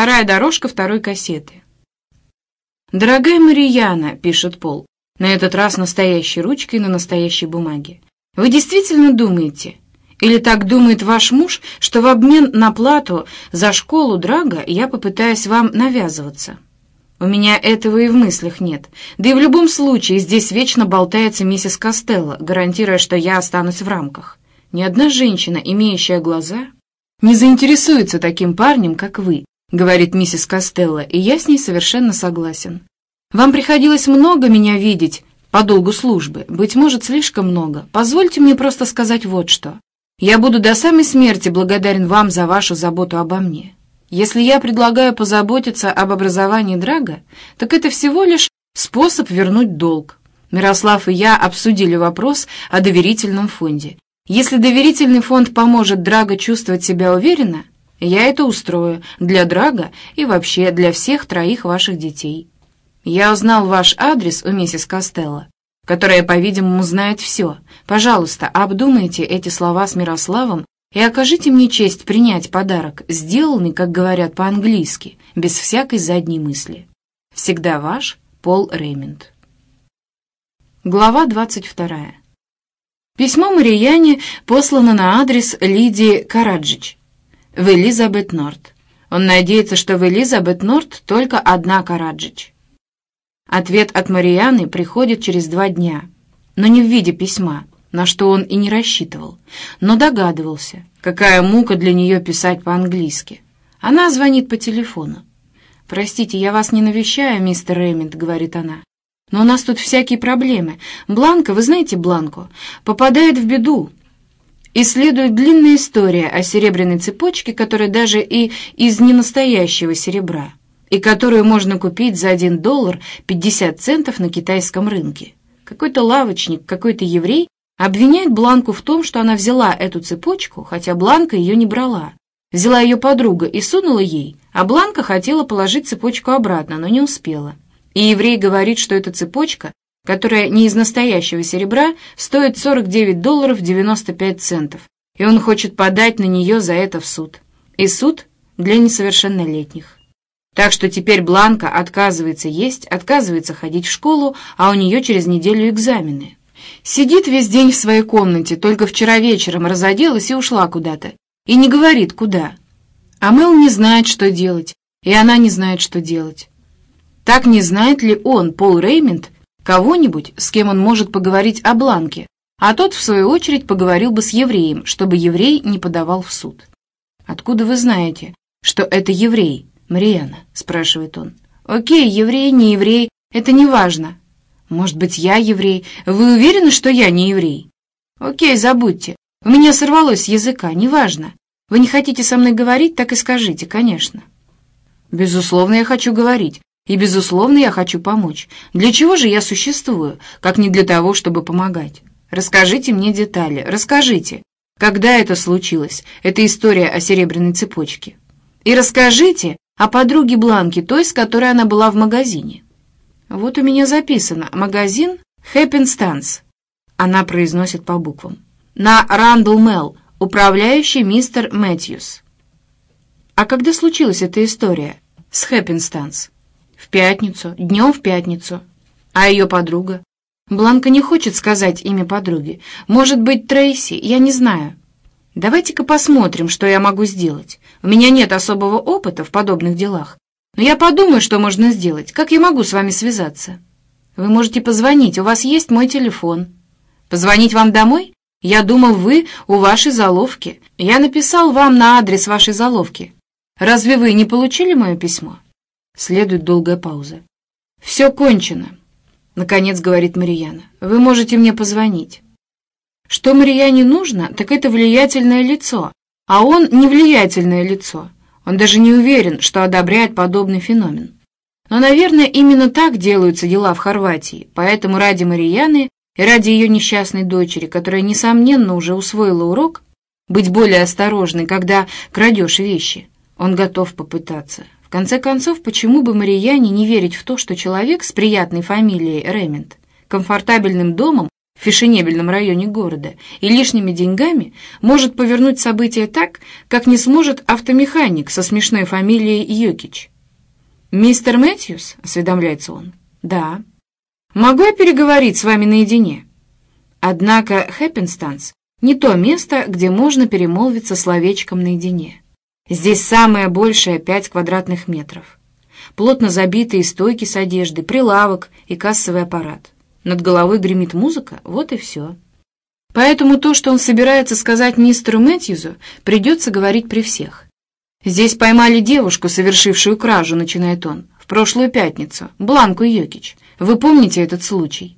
вторая дорожка второй кассеты. «Дорогая Марияна», — пишет Пол, на этот раз настоящей ручкой на настоящей бумаге, «вы действительно думаете, или так думает ваш муж, что в обмен на плату за школу Драга я попытаюсь вам навязываться?» У меня этого и в мыслях нет. Да и в любом случае здесь вечно болтается миссис Костелло, гарантируя, что я останусь в рамках. Ни одна женщина, имеющая глаза, не заинтересуется таким парнем, как вы, говорит миссис Костелло, и я с ней совершенно согласен. Вам приходилось много меня видеть по долгу службы, быть может, слишком много. Позвольте мне просто сказать вот что. Я буду до самой смерти благодарен вам за вашу заботу обо мне. Если я предлагаю позаботиться об образовании Драга, так это всего лишь способ вернуть долг. Мирослав и я обсудили вопрос о доверительном фонде. Если доверительный фонд поможет Драга чувствовать себя уверенно, я это устрою для Драга и вообще для всех троих ваших детей. Я узнал ваш адрес у миссис Костелло, которая, по-видимому, знает все. Пожалуйста, обдумайте эти слова с Мирославом и окажите мне честь принять подарок, сделанный, как говорят по-английски, без всякой задней мысли. Всегда ваш Пол Реймонд. Глава 22. Письмо Марияне послано на адрес Лидии Караджич в Элизабет Норт. Он надеется, что в Элизабет Норт только одна Караджич. Ответ от Марияны приходит через два дня, но не в виде письма, на что он и не рассчитывал, но догадывался, какая мука для нее писать по-английски. Она звонит по телефону. «Простите, я вас не навещаю, мистер Ремент», — говорит она. «Но у нас тут всякие проблемы. Бланка, вы знаете Бланку, попадает в беду. Исследует длинная история о серебряной цепочке, которая даже и из ненастоящего серебра, и которую можно купить за один доллар 50 центов на китайском рынке. Какой-то лавочник, какой-то еврей Обвиняет Бланку в том, что она взяла эту цепочку, хотя Бланка ее не брала. Взяла ее подруга и сунула ей, а Бланка хотела положить цепочку обратно, но не успела. И еврей говорит, что эта цепочка, которая не из настоящего серебра, стоит 49 долларов 95 центов, и он хочет подать на нее за это в суд. И суд для несовершеннолетних. Так что теперь Бланка отказывается есть, отказывается ходить в школу, а у нее через неделю экзамены. Сидит весь день в своей комнате, только вчера вечером разоделась и ушла куда-то. И не говорит, куда. А Мэл не знает, что делать, и она не знает, что делать. Так не знает ли он, Пол Реймонд, кого-нибудь, с кем он может поговорить о Бланке, а тот, в свою очередь, поговорил бы с евреем, чтобы еврей не подавал в суд. «Откуда вы знаете, что это еврей, Мариана?» — спрашивает он. «Окей, еврей, не еврей, это не важно. Может быть, я еврей? Вы уверены, что я не еврей? Окей, забудьте. У меня сорвалось с языка, неважно. Вы не хотите со мной говорить, так и скажите, конечно. Безусловно, я хочу говорить. И, безусловно, я хочу помочь. Для чего же я существую, как не для того, чтобы помогать? Расскажите мне детали, расскажите. Когда это случилось, эта история о серебряной цепочке? И расскажите о подруге Бланки, той, с которой она была в магазине. Вот у меня записано «Магазин Хэппинстанс». Она произносит по буквам. На Рандл Мелл, управляющий мистер Мэтьюс. А когда случилась эта история с Хэппинстанс? В пятницу, днем в пятницу. А ее подруга? Бланка не хочет сказать имя подруги. Может быть, Трейси, я не знаю. Давайте-ка посмотрим, что я могу сделать. У меня нет особого опыта в подобных делах. Но я подумаю, что можно сделать. Как я могу с вами связаться? Вы можете позвонить, у вас есть мой телефон. Позвонить вам домой? Я думал, вы у вашей заловки. Я написал вам на адрес вашей заловки. Разве вы не получили мое письмо? Следует долгая пауза. Все кончено. Наконец говорит Марияна. Вы можете мне позвонить. Что Марияне нужно, так это влиятельное лицо, а он не влиятельное лицо. Он даже не уверен, что одобряет подобный феномен. Но, наверное, именно так делаются дела в Хорватии, поэтому ради Марияны и ради ее несчастной дочери, которая, несомненно, уже усвоила урок, быть более осторожной, когда крадешь вещи, он готов попытаться. В конце концов, почему бы Марияне не верить в то, что человек с приятной фамилией Ремент, комфортабельным домом в фешенебельном районе города и лишними деньгами может повернуть события так, как не сможет автомеханик со смешной фамилией Йокич. «Мистер Мэтьюс?» — осведомляется он. «Да». «Могу я переговорить с вами наедине?» Однако Хэппинстанс — не то место, где можно перемолвиться словечком наедине. Здесь самое большее — пять квадратных метров. Плотно забитые стойки с одеждой, прилавок и кассовый аппарат. Над головой гремит музыка, вот и все. Поэтому то, что он собирается сказать мистеру Мэтьюзу, придется говорить при всех. «Здесь поймали девушку, совершившую кражу», — начинает он, — «в прошлую пятницу, Бланку Йокич. Вы помните этот случай?»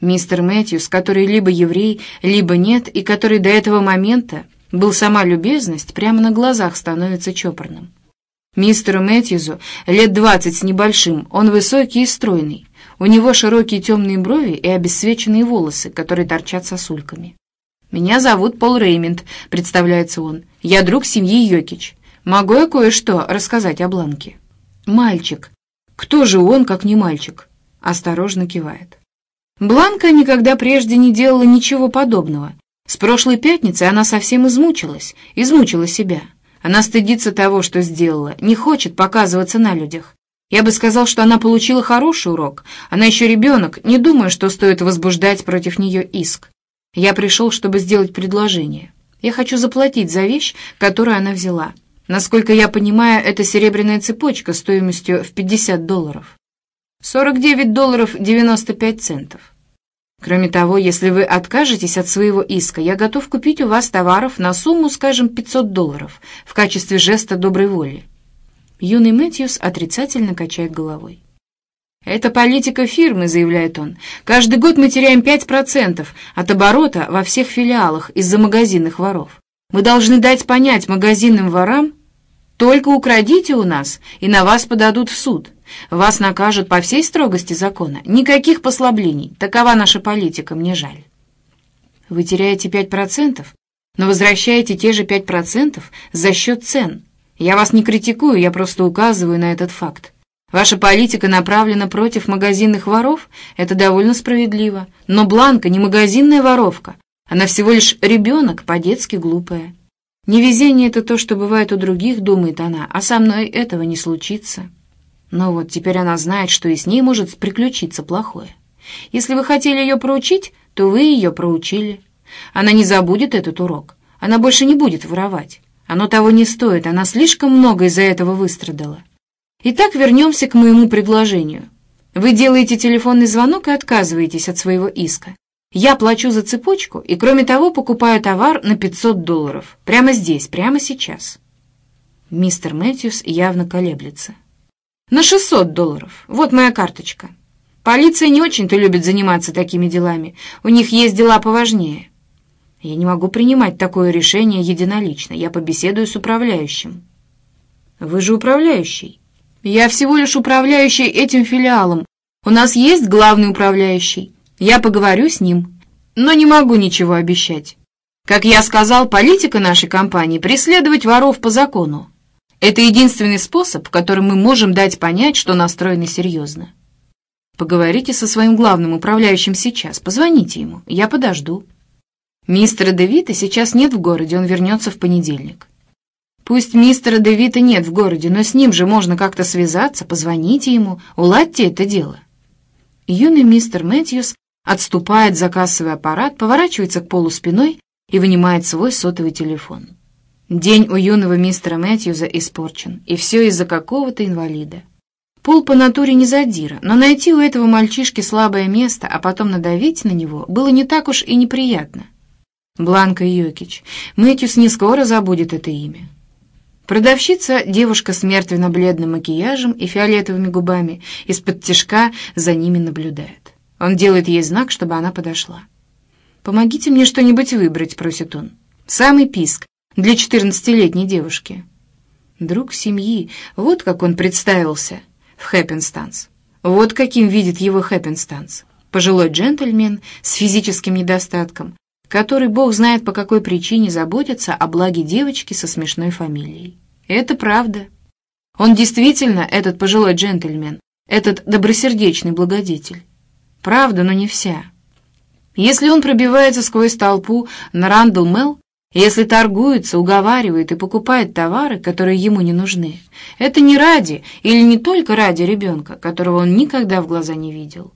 Мистер Мэтьюс, который либо еврей, либо нет, и который до этого момента был сама любезность, прямо на глазах становится чопорным. Мистеру Мэтьюзу лет двадцать с небольшим, он высокий и стройный. У него широкие темные брови и обесцвеченные волосы, которые торчат сосульками. «Меня зовут Пол Реймонд», — представляется он. «Я друг семьи Йокич. Могу я кое-что рассказать о Бланке?» «Мальчик. Кто же он, как не мальчик?» Осторожно кивает. Бланка никогда прежде не делала ничего подобного. С прошлой пятницы она совсем измучилась, измучила себя. Она стыдится того, что сделала, не хочет показываться на людях. Я бы сказал, что она получила хороший урок. Она еще ребенок, не думаю, что стоит возбуждать против нее иск. Я пришел, чтобы сделать предложение. Я хочу заплатить за вещь, которую она взяла. Насколько я понимаю, это серебряная цепочка стоимостью в 50 долларов. 49 долларов 95 центов. Кроме того, если вы откажетесь от своего иска, я готов купить у вас товаров на сумму, скажем, 500 долларов в качестве жеста доброй воли. Юный Мэтьюс отрицательно качает головой. «Это политика фирмы», — заявляет он. «Каждый год мы теряем 5% от оборота во всех филиалах из-за магазинных воров. Мы должны дать понять магазинным ворам, только украдите у нас, и на вас подадут в суд. Вас накажут по всей строгости закона. Никаких послаблений. Такова наша политика, мне жаль». Вы теряете 5%, но возвращаете те же 5% за счет цен — я вас не критикую, я просто указываю на этот факт. Ваша политика направлена против магазинных воров, это довольно справедливо. Но Бланка не магазинная воровка, она всего лишь ребенок, по-детски глупая. Невезение — это то, что бывает у других, думает она, а со мной этого не случится. Но вот теперь она знает, что и с ней может приключиться плохое. Если вы хотели ее проучить, то вы ее проучили. Она не забудет этот урок, она больше не будет воровать. Оно того не стоит, она слишком много из-за этого выстрадала. Итак, вернемся к моему предложению. Вы делаете телефонный звонок и отказываетесь от своего иска. Я плачу за цепочку и, кроме того, покупаю товар на 500 долларов. Прямо здесь, прямо сейчас. Мистер Мэтьюс явно колеблется. На 600 долларов. Вот моя карточка. Полиция не очень-то любит заниматься такими делами. У них есть дела поважнее. Я не могу принимать такое решение единолично. Я побеседую с управляющим. Вы же управляющий. Я всего лишь управляющий этим филиалом. У нас есть главный управляющий. Я поговорю с ним, но не могу ничего обещать. Как я сказал, политика нашей компании — преследовать воров по закону. Это единственный способ, которым мы можем дать понять, что настроены серьезно. Поговорите со своим главным управляющим сейчас, позвоните ему, я подожду. Мистера Девита сейчас нет в городе, он вернется в понедельник. Пусть мистера Девита нет в городе, но с ним же можно как-то связаться, позвоните ему, уладьте это дело. Юный мистер Мэтьюс отступает за кассовый аппарат, поворачивается к полу спиной и вынимает свой сотовый телефон. День у юного мистера Мэтьюза испорчен, и все из-за какого-то инвалида. Пол по натуре не задира, но найти у этого мальчишки слабое место, а потом надавить на него, было не так уж и неприятно. Бланка Йокич. Мэтьюс не скоро забудет это имя. Продавщица, девушка с мертвенно-бледным макияжем и фиолетовыми губами, из-под тишка за ними наблюдает. Он делает ей знак, чтобы она подошла. «Помогите мне что-нибудь выбрать», — просит он. «Самый писк для четырнадцатилетней девушки». Друг семьи, вот как он представился в Хэппинстанс. Вот каким видит его Хэппинстанс. Пожилой джентльмен с физическим недостатком, который бог знает по какой причине заботится о благе девочки со смешной фамилией. Это правда. Он действительно этот пожилой джентльмен, этот добросердечный благодетель. Правда, но не вся. Если он пробивается сквозь толпу на Рандл Мелл, если торгуется, уговаривает и покупает товары, которые ему не нужны, это не ради или не только ради ребенка, которого он никогда в глаза не видел.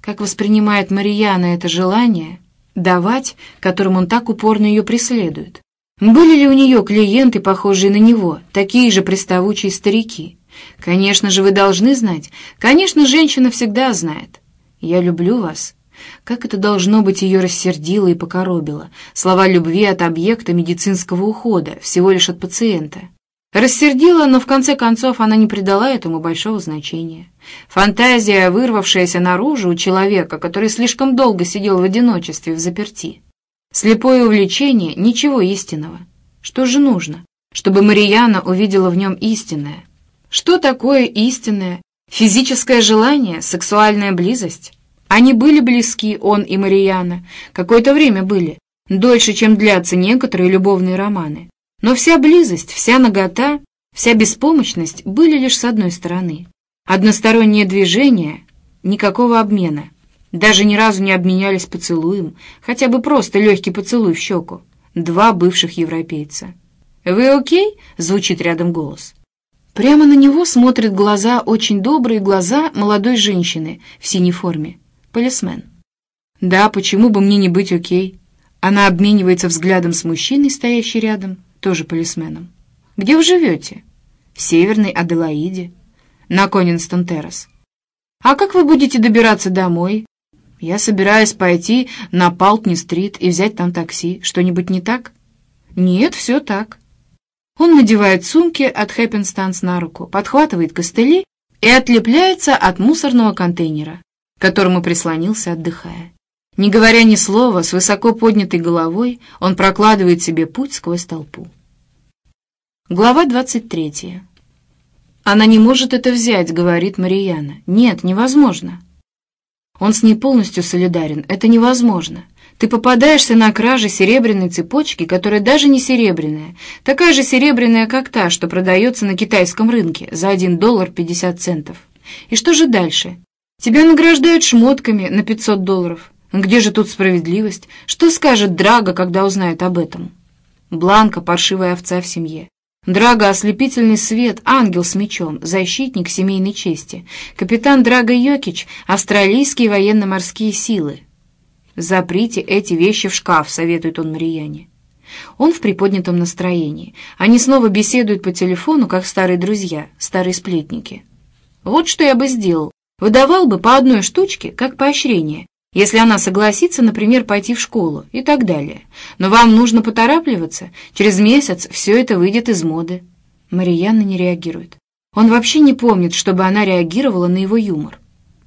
Как воспринимает Марияна это желание давать, которым он так упорно ее преследует? Были ли у нее клиенты, похожие на него, такие же приставучие старики? Конечно же, вы должны знать. Конечно, женщина всегда знает. «Я люблю вас», как это должно быть ее рассердило и покоробило. Слова любви от объекта медицинского ухода, всего лишь от пациента. Рассердила, но в конце концов она не придала этому большого значения. Фантазия, вырвавшаяся наружу у человека, который слишком долго сидел в одиночестве в заперти. Слепое увлечение — ничего истинного. Что же нужно, чтобы Марияна увидела в нем истинное? Что такое истинное? Физическое желание, сексуальная близость? Они были близки, он и Марияна. Какое-то время были. Дольше, чем длятся некоторые любовные романы. Но вся близость, вся нагота, вся беспомощность были лишь с одной стороны. Одностороннее движение, никакого обмена. Даже ни разу не обменялись поцелуем, хотя бы просто легкий поцелуй в щеку. Два бывших европейца. «Вы окей?» — звучит рядом голос. Прямо на него смотрят глаза, очень добрые глаза молодой женщины в синей форме полисмен. Да, почему бы мне не быть окей? Она обменивается взглядом с мужчиной, стоящий рядом, тоже полисменом. Где вы живете? В Северной Аделаиде, на Конинстон-Террас. А как вы будете добираться домой? Я собираюсь пойти на Палтни-стрит и взять там такси. Что-нибудь не так? Нет, все так. Он надевает сумки от Хэппинстанс на руку, подхватывает костыли и отлепляется от мусорного контейнера к которому прислонился, отдыхая. Не говоря ни слова, с высоко поднятой головой он прокладывает себе путь сквозь толпу. Глава 23. «Она не может это взять», — говорит Марияна. «Нет, невозможно». Он с ней полностью солидарен. «Это невозможно. Ты попадаешься на краже серебряной цепочки, которая даже не серебряная, такая же серебряная, как та, что продается на китайском рынке за 1 доллар 50 центов. И что же дальше? Тебя награждают шмотками на 500 долларов. Где же тут справедливость? Что скажет Драга, когда узнает об этом? Бланка — паршивая овца в семье. Драга — ослепительный свет, ангел с мечом, защитник семейной чести. Капитан Драга Йокич — австралийские военно-морские силы. «Заприте эти вещи в шкаф», — советует он Марияне. Он в приподнятом настроении. Они снова беседуют по телефону, как старые друзья, старые сплетники. «Вот что я бы сделал. Выдавал бы по одной штучке, как поощрение, если она согласится, например, пойти в школу и так далее. Но вам нужно поторапливаться, через месяц все это выйдет из моды. Марияна не реагирует. Он вообще не помнит, чтобы она реагировала на его юмор.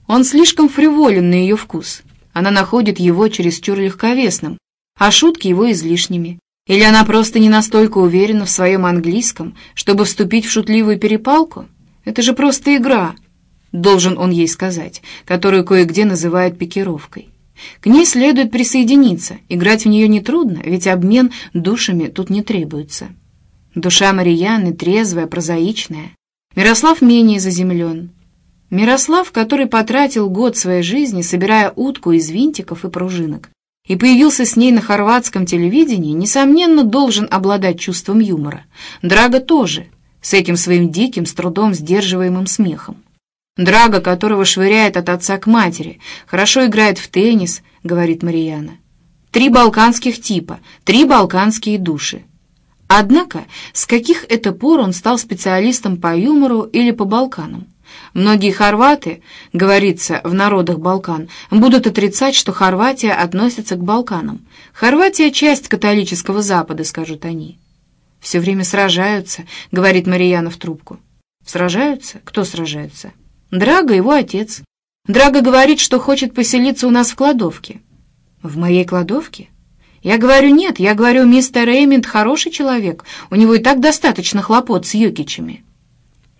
Он слишком фриволен на ее вкус. Она находит его чересчур легковесным, а шутки его излишними. Или она просто не настолько уверена в своем английском, чтобы вступить в шутливую перепалку? Это же просто игра, должен он ей сказать, которую кое-где называют пикировкой. К ней следует присоединиться, играть в нее нетрудно, ведь обмен душами тут не требуется. Душа Марияны трезвая, прозаичная. Мирослав менее заземлен. Мирослав, который потратил год своей жизни, собирая утку из винтиков и пружинок, и появился с ней на хорватском телевидении, несомненно, должен обладать чувством юмора. Драга тоже, с этим своим диким, с трудом сдерживаемым смехом. Драго, которого швыряет от отца к матери, хорошо играет в теннис, говорит Марияна. Три балканских типа, три балканские души. Однако, с каких это пор он стал специалистом по юмору или по Балканам? Многие хорваты, говорится в народах Балкан, будут отрицать, что Хорватия относится к Балканам. Хорватия — часть католического Запада, скажут они. «Все время сражаются», — говорит Марияна в трубку. «Сражаются? Кто сражается?» Драго его отец. Драго говорит, что хочет поселиться у нас в кладовке. В моей кладовке? Я говорю, нет, я говорю, мистер Реймонд хороший человек, у него и так достаточно хлопот с Юкичами.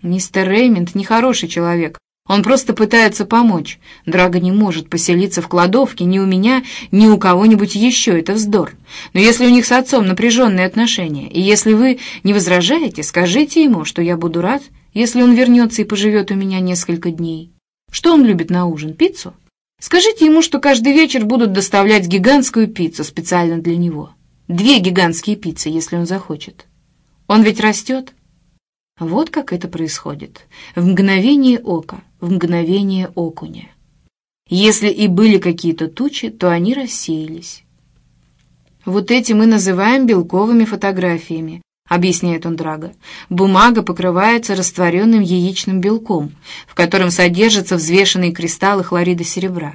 Мистер Реймонд не хороший человек, он просто пытается помочь. Драго не может поселиться в кладовке ни у меня, ни у кого-нибудь еще, это вздор. Но если у них с отцом напряженные отношения, и если вы не возражаете, скажите ему, что я буду рад, если он вернется и поживет у меня несколько дней. Что он любит на ужин? Пиццу? Скажите ему, что каждый вечер будут доставлять гигантскую пиццу специально для него. Две гигантские пиццы, если он захочет. Он ведь растет. Вот как это происходит. В мгновение ока, в мгновение окуня. Если и были какие-то тучи, то они рассеялись. Вот эти мы называем белковыми фотографиями, объясняет он Драго. Бумага покрывается растворенным яичным белком, в котором содержатся взвешенные кристаллы хлорида серебра.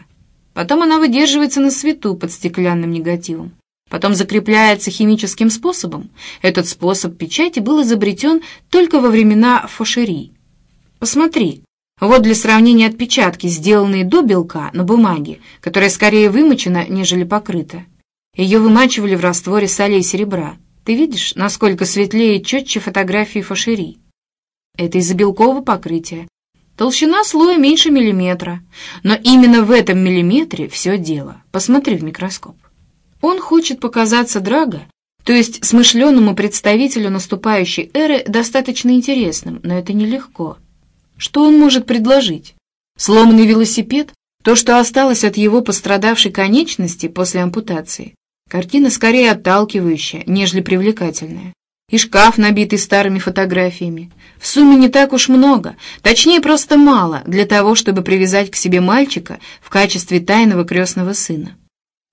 Потом она выдерживается на свету под стеклянным негативом. Потом закрепляется химическим способом. Этот способ печати был изобретен только во времена Фошери. Посмотри, вот для сравнения отпечатки, сделанные до белка на бумаге, которая скорее вымочена, нежели покрыта. Ее вымачивали в растворе солей серебра. Ты видишь, насколько светлее и четче фотографии Фошери? Это из-за белкового покрытия. Толщина слоя меньше миллиметра. Но именно в этом миллиметре все дело. Посмотри в микроскоп. Он хочет показаться Драго, то есть смышленному представителю наступающей эры, достаточно интересным, но это нелегко. Что он может предложить? Сломанный велосипед? То, что осталось от его пострадавшей конечности после ампутации? Картина скорее отталкивающая, нежели привлекательная. И шкаф, набитый старыми фотографиями. В сумме не так уж много, точнее просто мало, для того, чтобы привязать к себе мальчика в качестве тайного крестного сына.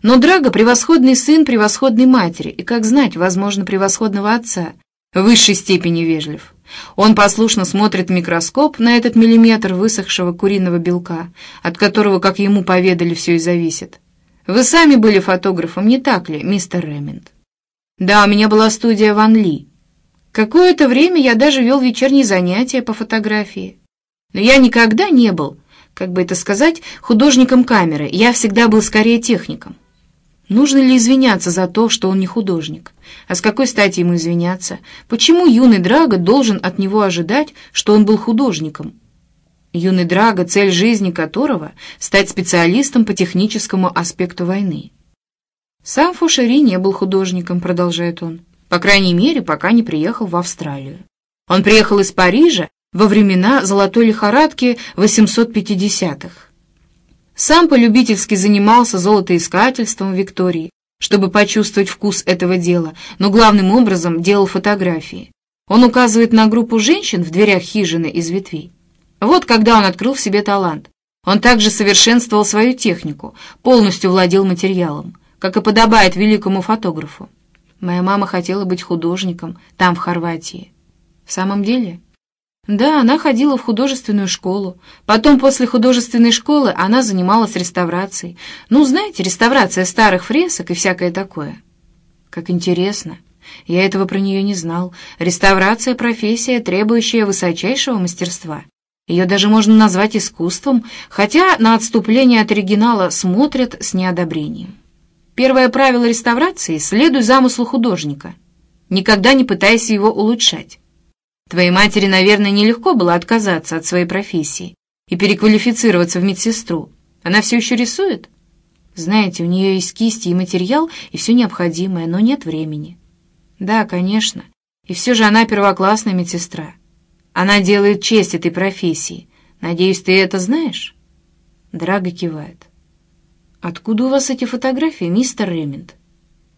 Но Драго — превосходный сын превосходной матери и, как знать, возможно, превосходного отца, в высшей степени вежлив. Он послушно смотрит в микроскоп на этот миллиметр высохшего куриного белка, от которого, как ему поведали, все и зависит. Вы сами были фотографом, не так ли, мистер Ремент? Да, у меня была студия Ван Ли. Какое-то время я даже вел вечерние занятия по фотографии. Но я никогда не был, как бы это сказать, художником камеры, я всегда был скорее техником. Нужно ли извиняться за то, что он не художник? А с какой стати ему извиняться? Почему юный Драго должен от него ожидать, что он был художником? Юный Драго, цель жизни которого — стать специалистом по техническому аспекту войны. Сам Фушери не был художником, продолжает он. По крайней мере, пока не приехал в Австралию. Он приехал из Парижа во времена золотой лихорадки 850-х. Сам полюбительски занимался золотоискательством в Виктории, чтобы почувствовать вкус этого дела, но главным образом делал фотографии. Он указывает на группу женщин в дверях хижины из ветвей. Вот когда он открыл в себе талант. Он также совершенствовал свою технику, полностью владел материалом, как и подобает великому фотографу. Моя мама хотела быть художником там, в Хорватии. В самом деле... Да, она ходила в художественную школу. Потом, после художественной школы, она занималась реставрацией. Ну, знаете, реставрация старых фресок и всякое такое. Как интересно. Я этого про нее не знал. Реставрация — профессия, требующая высочайшего мастерства. Ее даже можно назвать искусством, хотя на отступление от оригинала смотрят с неодобрением. Первое правило реставрации — следуй замыслу художника. Никогда не пытайся его улучшать. Твоей матери, наверное, нелегко было отказаться от своей профессии и переквалифицироваться в медсестру. Она все еще рисует? Знаете, у нее есть кисти и материал, и все необходимое, но нет времени. Да, конечно. И все же она первоклассная медсестра. Она делает честь этой профессии. Надеюсь, ты это знаешь?» Драго кивает. «Откуда у вас эти фотографии, мистер Ремент?»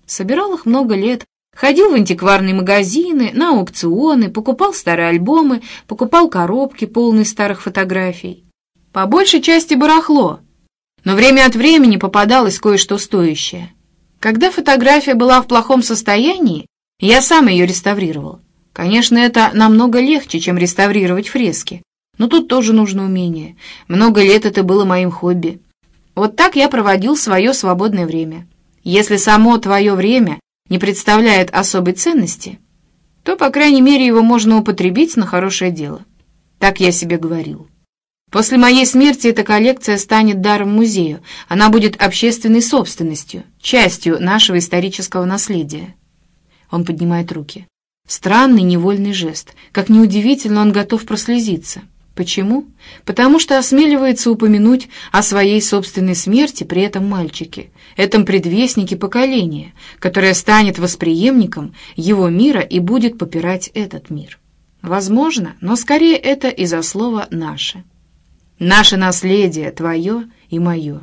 «Собирал их много лет, Ходил в антикварные магазины, на аукционы, покупал старые альбомы, покупал коробки, полные старых фотографий. По большей части барахло, но время от времени попадалось кое-что стоящее. Когда фотография была в плохом состоянии, я сам ее реставрировал. Конечно, это намного легче, чем реставрировать фрески, но тут тоже нужно умение. Много лет это было моим хобби. Вот так я проводил свое свободное время. Если само твое время не представляет особой ценности, то, по крайней мере, его можно употребить на хорошее дело. Так я себе говорил. После моей смерти эта коллекция станет даром музею, она будет общественной собственностью, частью нашего исторического наследия. Он поднимает руки. Странный невольный жест. Как неудивительно, он готов прослезиться. Почему? Потому что осмеливается упомянуть о своей собственной смерти при этом мальчике, этом предвестнике поколения, которое станет восприемником его мира и будет попирать этот мир. Возможно, но скорее это из-за слова «наше». Наше наследие, твое и мое.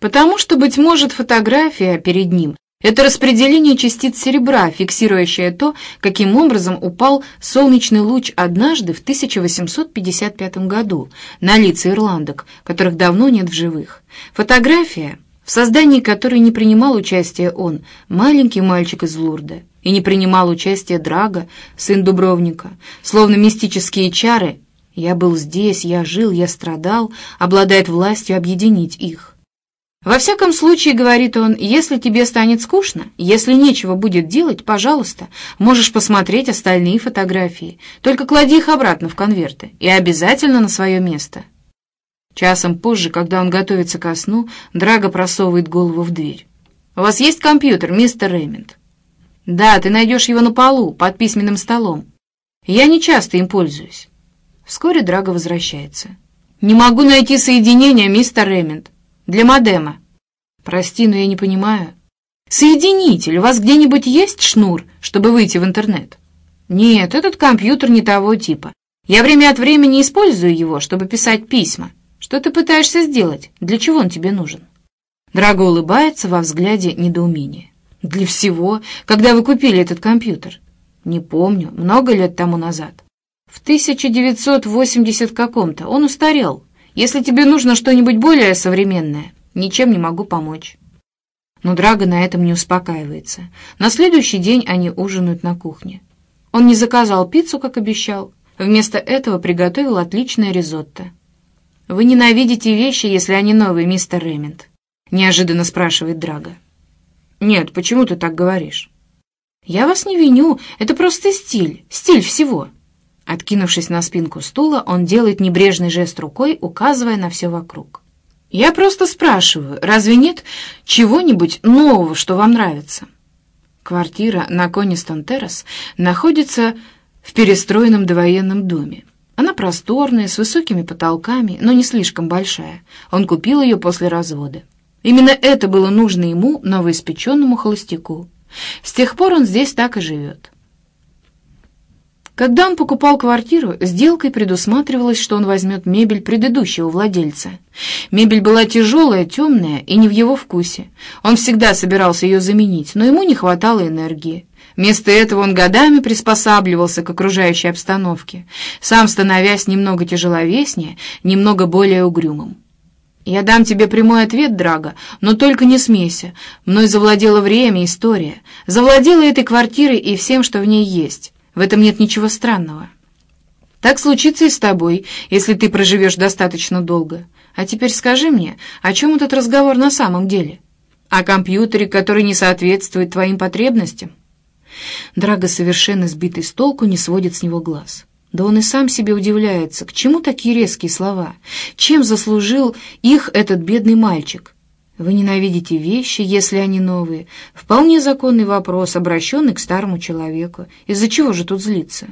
Потому что, быть может, фотография перед ним — это распределение частиц серебра, фиксирующее то, каким образом упал солнечный луч однажды в 1855 году на лица ирландок, которых давно нет в живых. Фотография, в создании которой не принимал участие он, маленький мальчик из Лурда, и не принимал участие Драга, сын Дубровника, словно мистические чары «я был здесь, я жил, я страдал» обладает властью объединить их. «Во всяком случае, — говорит он, — если тебе станет скучно, если нечего будет делать, пожалуйста, можешь посмотреть остальные фотографии, только клади их обратно в конверты и обязательно на свое место». Часом позже, когда он готовится ко сну, Драго просовывает голову в дверь. «У вас есть компьютер, мистер Рэймонд?» «Да, ты найдешь его на полу, под письменным столом. Я не часто им пользуюсь». Вскоре Драго возвращается. «Не могу найти соединение, мистер Рэймонд. Для модема. Прости, но я не понимаю. Соединитель, у вас где-нибудь есть шнур, чтобы выйти в интернет? Нет, этот компьютер не того типа. Я время от времени использую его, чтобы писать письма. Что ты пытаешься сделать? Для чего он тебе нужен? Драго улыбается во взгляде недоумения. Для всего, когда вы купили этот компьютер? Не помню, много лет тому назад. В 1980 каком-то. Он устарел. Если тебе нужно что-нибудь более современное, ничем не могу помочь». Но Драго на этом не успокаивается. На следующий день они ужинают на кухне. Он не заказал пиццу, как обещал. Вместо этого приготовил отличное ризотто. «Вы ненавидите вещи, если они новые, мистер Ремент?» — неожиданно спрашивает Драго. «Нет, почему ты так говоришь?» «Я вас не виню, это просто стиль, стиль всего». Откинувшись на спинку стула, он делает небрежный жест рукой, указывая на все вокруг. «Я просто спрашиваю, разве нет чего-нибудь нового, что вам нравится?» Квартира на Конистон-Террас находится в перестроенном довоенном доме. Она просторная, с высокими потолками, но не слишком большая. Он купил ее после развода. Именно это было нужно ему, новоиспеченному холостяку. С тех пор он здесь так и живет. Когда он покупал квартиру, сделкой предусматривалось, что он возьмет мебель предыдущего владельца. Мебель была тяжелая, темная и не в его вкусе. Он всегда собирался ее заменить, но ему не хватало энергии. Вместо этого он годами приспосабливался к окружающей обстановке, сам становясь немного тяжеловеснее, немного более угрюмым. «Я дам тебе прямой ответ, Драго, но только не смейся. Мной завладело время, история. Завладела этой квартирой и всем, что в ней есть». В этом нет ничего странного. Так случится и с тобой, если ты проживешь достаточно долго. А теперь скажи мне, о чем этот разговор на самом деле? О компьютере, который не соответствует твоим потребностям? Драго, совершенно сбитый с толку, не сводит с него глаз. Да он и сам себе удивляется, к чему такие резкие слова? Чем заслужил их этот бедный мальчик? Вы ненавидите вещи, если они новые. Вполне законный вопрос, обращенный к старому человеку. Из-за чего же тут злиться?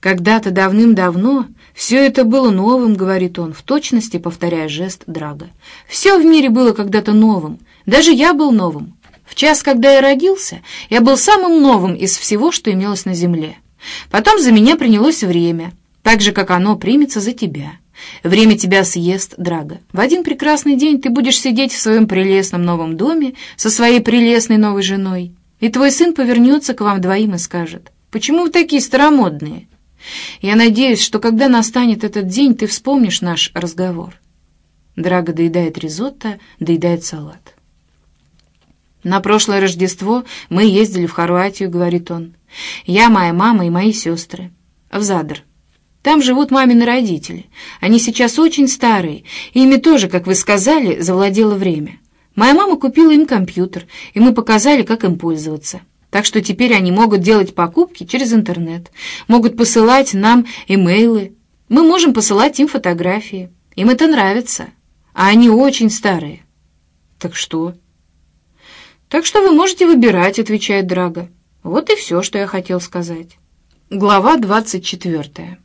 Когда-то давным-давно все это было новым, говорит он, в точности повторяя жест Драга. Все в мире было когда-то новым. Даже я был новым. В час, когда я родился, я был самым новым из всего, что имелось на земле. Потом за меня принялось время, так же, как оно примется за тебя. Время тебя съест, Драго. В один прекрасный день ты будешь сидеть в своем прелестном новом доме со своей прелестной новой женой, и твой сын повернется к вам двоим и скажет, «Почему вы такие старомодные?» Я надеюсь, что когда настанет этот день, ты вспомнишь наш разговор. Драго доедает ризотто, доедает салат. «На прошлое Рождество мы ездили в Хорватию», — говорит он. «Я, моя мама и мои сестры. В Задр. Там живут мамины родители. Они сейчас очень старые, и ими тоже, как вы сказали, завладело время. Моя мама купила им компьютер, и мы показали, как им пользоваться. Так что теперь они могут делать покупки через интернет, могут посылать нам имейлы. Мы можем посылать им фотографии. Им это нравится. А они очень старые. Так что? Так что вы можете выбирать, отвечает Драго. Вот и все, что я хотел сказать. Глава двадцать четвертая.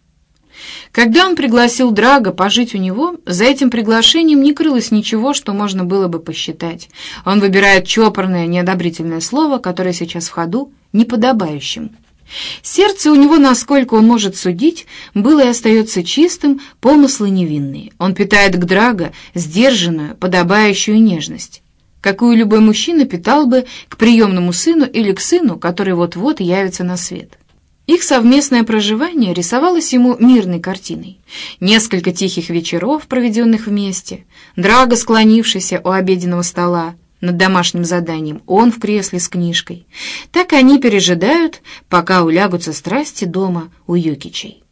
Когда он пригласил Драга пожить у него, за этим приглашением не крылось ничего, что можно было бы посчитать. Он выбирает чопорное, неодобрительное слово, которое сейчас в ходу, неподобающим. Сердце у него, насколько он может судить, было и остается чистым, помыслы невинные. Он питает к Драго сдержанную, подобающую нежность, какую любой мужчина питал бы к приемному сыну или к сыну, который вот-вот явится на свет. Их совместное проживание рисовалось ему мирной картиной. Несколько тихих вечеров, проведенных вместе, Драго, склонившийся у обеденного стола, над домашним заданием, он в кресле с книжкой. Так они пережидают, пока улягутся страсти дома у Юкичей.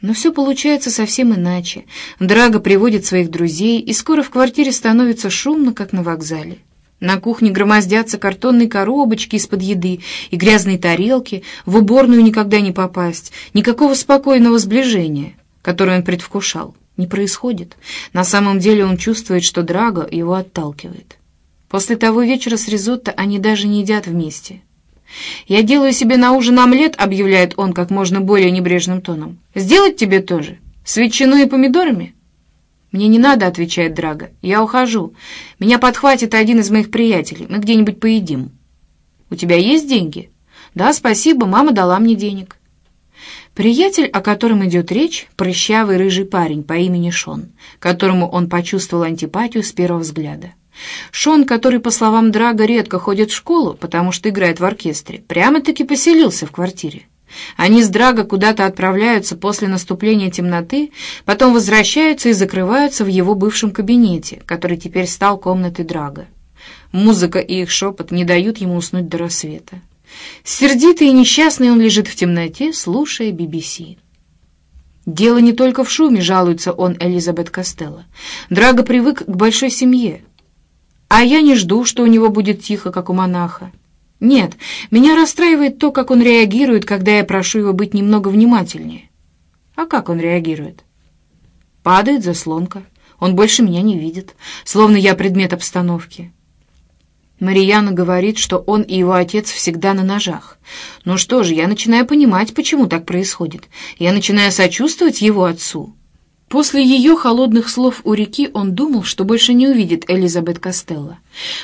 Но все получается совсем иначе. Драго приводит своих друзей, и скоро в квартире становится шумно, как на вокзале. На кухне громоздятся картонные коробочки из-под еды и грязные тарелки, в уборную никогда не попасть, никакого спокойного сближения, которое он предвкушал, не происходит. На самом деле он чувствует, что Драго его отталкивает. После того вечера с ризотто они даже не едят вместе. «Я делаю себе на ужин омлет», — объявляет он как можно более небрежным тоном. «Сделать тебе тоже? С ветчиной и помидорами?» «Мне не надо», — отвечает Драго. «Я ухожу. Меня подхватит один из моих приятелей. Мы где-нибудь поедим». «У тебя есть деньги?» «Да, спасибо. Мама дала мне денег». Приятель, о котором идет речь, прыщавый рыжий парень по имени Шон, которому он почувствовал антипатию с первого взгляда. Шон, который, по словам Драга, редко ходит в школу, потому что играет в оркестре, прямо-таки поселился в квартире. Они с Драго куда-то отправляются после наступления темноты, потом возвращаются и закрываются в его бывшем кабинете, который теперь стал комнатой Драга. Музыка и их шепот не дают ему уснуть до рассвета. Сердитый и несчастный он лежит в темноте, слушая BBC. Дело не только в шуме, жалуется он Элизабет Костелло. Драго привык к большой семье. А я не жду, что у него будет тихо, как у монаха. Нет, меня расстраивает то, как он реагирует, когда я прошу его быть немного внимательнее. А как он реагирует? Падает заслонка. Он больше меня не видит, словно я предмет обстановки. Марияна говорит, что он и его отец всегда на ножах. Ну что же, я начинаю понимать, почему так происходит. Я начинаю сочувствовать его отцу. После ее холодных слов у реки он думал, что больше не увидит Элизабет Костелло.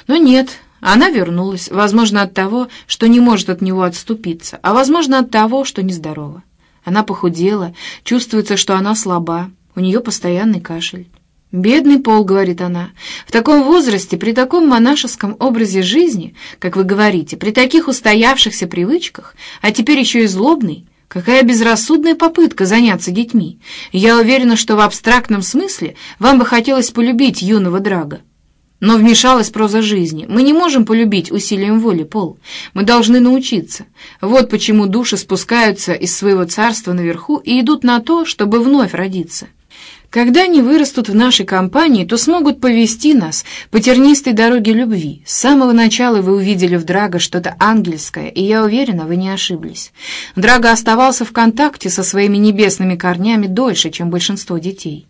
Но нет, она вернулась, возможно, от того, что не может от него отступиться, а, возможно, от того, что нездорова. Она похудела, чувствуется, что она слаба, у нее постоянный кашель. «Бедный Пол», — говорит она, — «в таком возрасте, при таком монашеском образе жизни, как вы говорите, при таких устоявшихся привычках, а теперь еще и злобный, Какая безрассудная попытка заняться детьми. Я уверена, что в абстрактном смысле вам бы хотелось полюбить юного Драга. Но вмешалась проза жизни. Мы не можем полюбить усилием воли, Пол. Мы должны научиться. Вот почему души спускаются из своего царства наверху и идут на то, чтобы вновь родиться. Когда они вырастут в нашей компании, то смогут повести нас по тернистой дороге любви. С самого начала вы увидели в Драго что-то ангельское, и я уверена, вы не ошиблись. Драго оставался в контакте со своими небесными корнями дольше, чем большинство детей.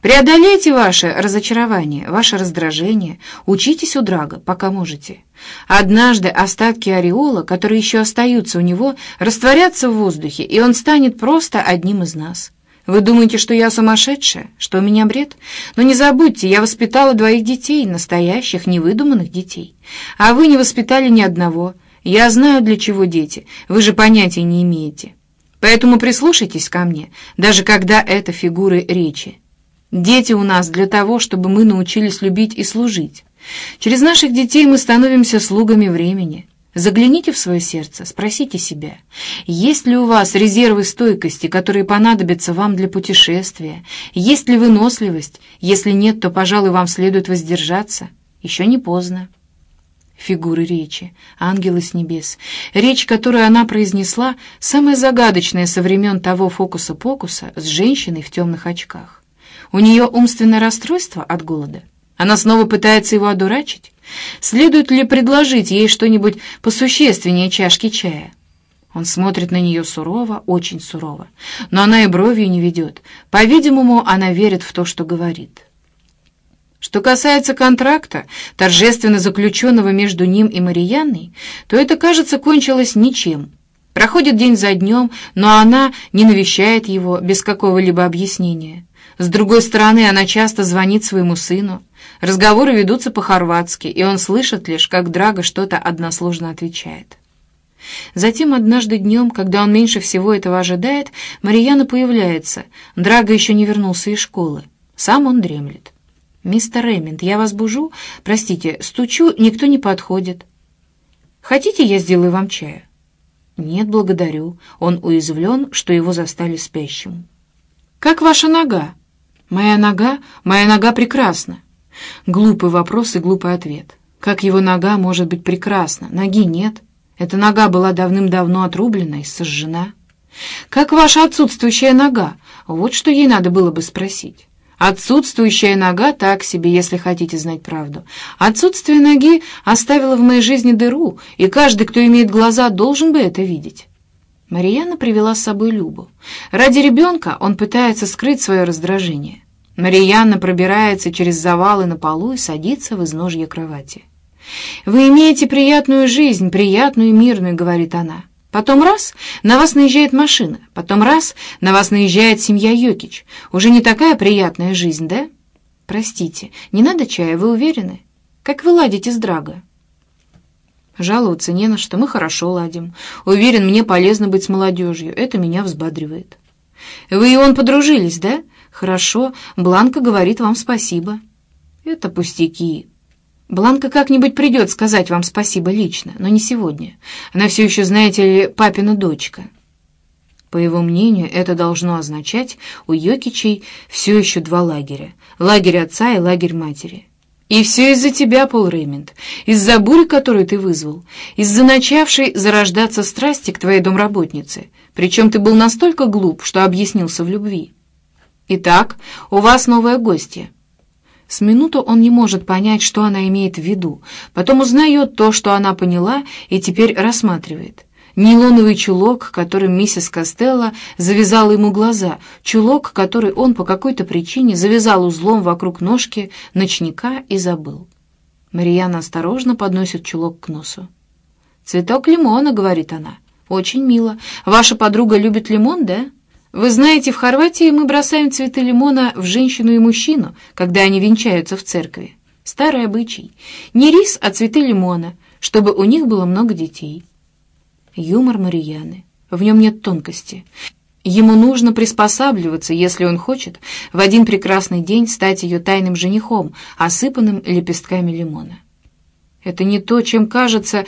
Преодолейте ваше разочарование, ваше раздражение, учитесь у Драга, пока можете. Однажды остатки ореола, которые еще остаются у него, растворятся в воздухе, и он станет просто одним из нас. Вы думаете, что я сумасшедшая, что у меня бред? Но не забудьте, я воспитала двоих детей, настоящих, невыдуманных детей. А вы не воспитали ни одного. Я знаю, для чего дети. Вы же понятия не имеете. Поэтому прислушайтесь ко мне, даже когда это фигуры речи. Дети у нас для того, чтобы мы научились любить и служить. Через наших детей мы становимся слугами времени. Загляните в свое сердце, спросите себя, есть ли у вас резервы стойкости, которые понадобятся вам для путешествия, есть ли выносливость, если нет, то, пожалуй, вам следует воздержаться. Еще не поздно. Фигуры речи, ангелы с небес. Речь, которую она произнесла, самая загадочная со времен того фокуса-покуса с женщиной в темных очках. У нее умственное расстройство от голода. Она снова пытается его одурачить. Следует ли предложить ей что-нибудь посущественнее чашки чая? Он смотрит на нее сурово, очень сурово, но она и бровью не ведет. По-видимому, она верит в то, что говорит. Что касается контракта, торжественно заключенного между ним и Мариянной, то это, кажется, кончилось ничем. Проходит день за днем, но она не навещает его без какого-либо объяснения. С другой стороны, она часто звонит своему сыну. Разговоры ведутся по-хорватски, и он слышит лишь, как Драго что-то односложно отвечает. Затем однажды днем, когда он меньше всего этого ожидает, Марьяна появляется. Драго еще не вернулся из школы. Сам он дремлет. «Мистер Ремент, я вас бужу? Простите, стучу, никто не подходит. Хотите, я сделаю вам чаю?» «Нет, благодарю». Он уязвлен, что его застали спящим. «Как ваша нога?» «Моя нога? Моя нога прекрасна». Глупый вопрос и глупый ответ. Как его нога может быть прекрасна? Ноги нет. Эта нога была давным-давно отрублена и сожжена. «Как ваша отсутствующая нога?» Вот что ей надо было бы спросить. Отсутствующая нога так себе, если хотите знать правду. Отсутствие ноги оставило в моей жизни дыру, и каждый, кто имеет глаза, должен бы это видеть. Марьяна привела с собой Любу. Ради ребенка он пытается скрыть свое раздражение. Марьяна пробирается через завалы на полу и садится в изножье кровати. «Вы имеете приятную жизнь, приятную и мирную», — говорит она. Потом раз — на вас наезжает машина. Потом раз — на вас наезжает семья Йокич. Уже не такая приятная жизнь, да? Простите, не надо чая, вы уверены? Как вы ладите с Драго? Жаловаться не на что, мы хорошо ладим. Уверен, мне полезно быть с молодежью, это меня взбадривает. Вы и он подружились, да? Хорошо, Бланка говорит вам спасибо. Это пустяки. Бланка как-нибудь придет сказать вам спасибо лично, но не сегодня. Она все еще, знаете ли, папина дочка. По его мнению, это должно означать, у Йокичей все еще два лагеря. Лагерь отца и лагерь матери. И все из-за тебя, Пол Реймонд, из-за бури, которую ты вызвал, из-за начавшей зарождаться страсти к твоей домработнице. Причем ты был настолько глуп, что объяснился в любви. Итак, у вас новая гостья. С минуту он не может понять, что она имеет в виду, потом узнает то, что она поняла, и теперь рассматривает. Нейлоновый чулок, которым миссис Костелло завязала ему глаза, чулок, который он по какой-то причине завязал узлом вокруг ножки ночника и забыл. Марьяна осторожно подносит чулок к носу. «Цветок лимона», — говорит она. «Очень мило. Ваша подруга любит лимон, да?» Вы знаете, в Хорватии мы бросаем цветы лимона в женщину и мужчину, когда они венчаются в церкви. Старый обычай. Не рис, а цветы лимона, чтобы у них было много детей. Юмор Марияны. В нем нет тонкости. Ему нужно приспосабливаться, если он хочет в один прекрасный день стать ее тайным женихом, осыпанным лепестками лимона. Это не то, чем кажется,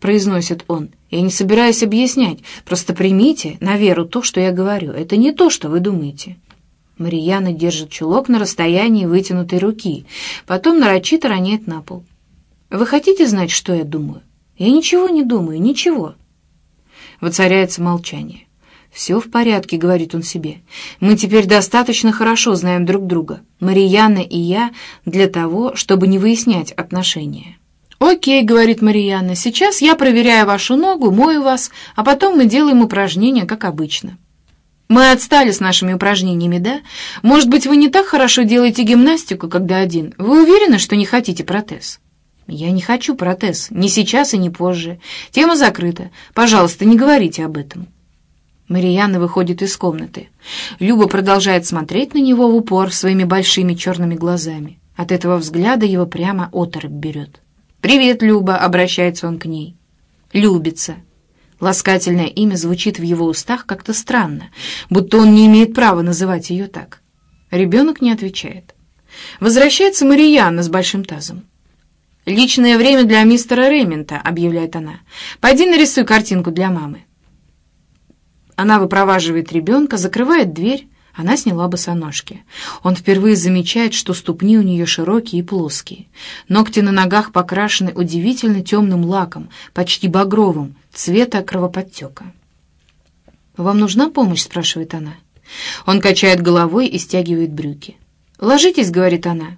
произносит он. Я не собираюсь объяснять, просто примите на веру то, что я говорю. Это не то, что вы думаете». Марияна держит чулок на расстоянии вытянутой руки, потом нарочито роняет на пол. «Вы хотите знать, что я думаю?» «Я ничего не думаю, ничего». Воцаряется молчание. «Все в порядке», — говорит он себе. «Мы теперь достаточно хорошо знаем друг друга, Марияна и я, для того, чтобы не выяснять отношения». «Окей», — говорит Марьяна, — «сейчас я проверяю вашу ногу, мою вас, а потом мы делаем упражнения, как обычно». «Мы отстали с нашими упражнениями, да? Может быть, вы не так хорошо делаете гимнастику, когда один? Вы уверены, что не хотите протез?» «Я не хочу протез, ни сейчас и ни позже. Тема закрыта. Пожалуйста, не говорите об этом». Марьяна выходит из комнаты. Люба продолжает смотреть на него в упор своими большими черными глазами. От этого взгляда его прямо оторопь берет. «Привет, Люба!» — обращается он к ней. «Любится». Ласкательное имя звучит в его устах как-то странно, будто он не имеет права называть ее так. Ребенок не отвечает. Возвращается Марияна с большим тазом. «Личное время для мистера Ремента», — объявляет она. «Пойди нарисуй картинку для мамы». Она выпроваживает ребенка, закрывает дверь, она сняла босоножки. Он впервые замечает, что ступни у нее широкие и плоские. Ногти на ногах покрашены удивительно темным лаком, почти багровым, цвета кровоподтека. «Вам нужна помощь?» — спрашивает она. Он качает головой и стягивает брюки. «Ложитесь», — говорит она.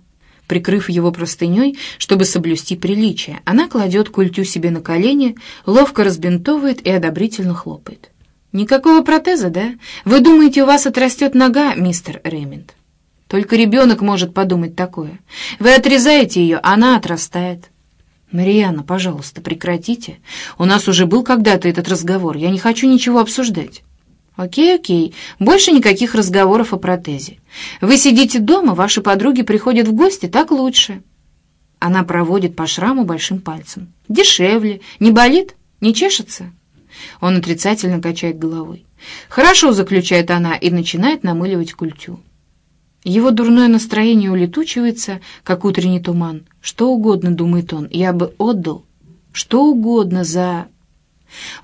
Прикрыв его простыней, чтобы соблюсти приличие, она кладет культю себе на колени, ловко разбинтовывает и одобрительно хлопает. «Никакого протеза, да? Вы думаете, у вас отрастет нога, мистер Реминд?» «Только ребенок может подумать такое. Вы отрезаете ее, она отрастает». «Марьяна, пожалуйста, прекратите. У нас уже был когда-то этот разговор. Я не хочу ничего обсуждать». «Окей, окей. Больше никаких разговоров о протезе. Вы сидите дома, ваши подруги приходят в гости, так лучше». Она проводит по шраму большим пальцем. «Дешевле. Не болит? Не чешется?» Он отрицательно качает головой. «Хорошо», — заключает она и начинает намыливать культю. Его дурное настроение улетучивается, как утренний туман. Что угодно, думает он, я бы отдал. Что угодно за...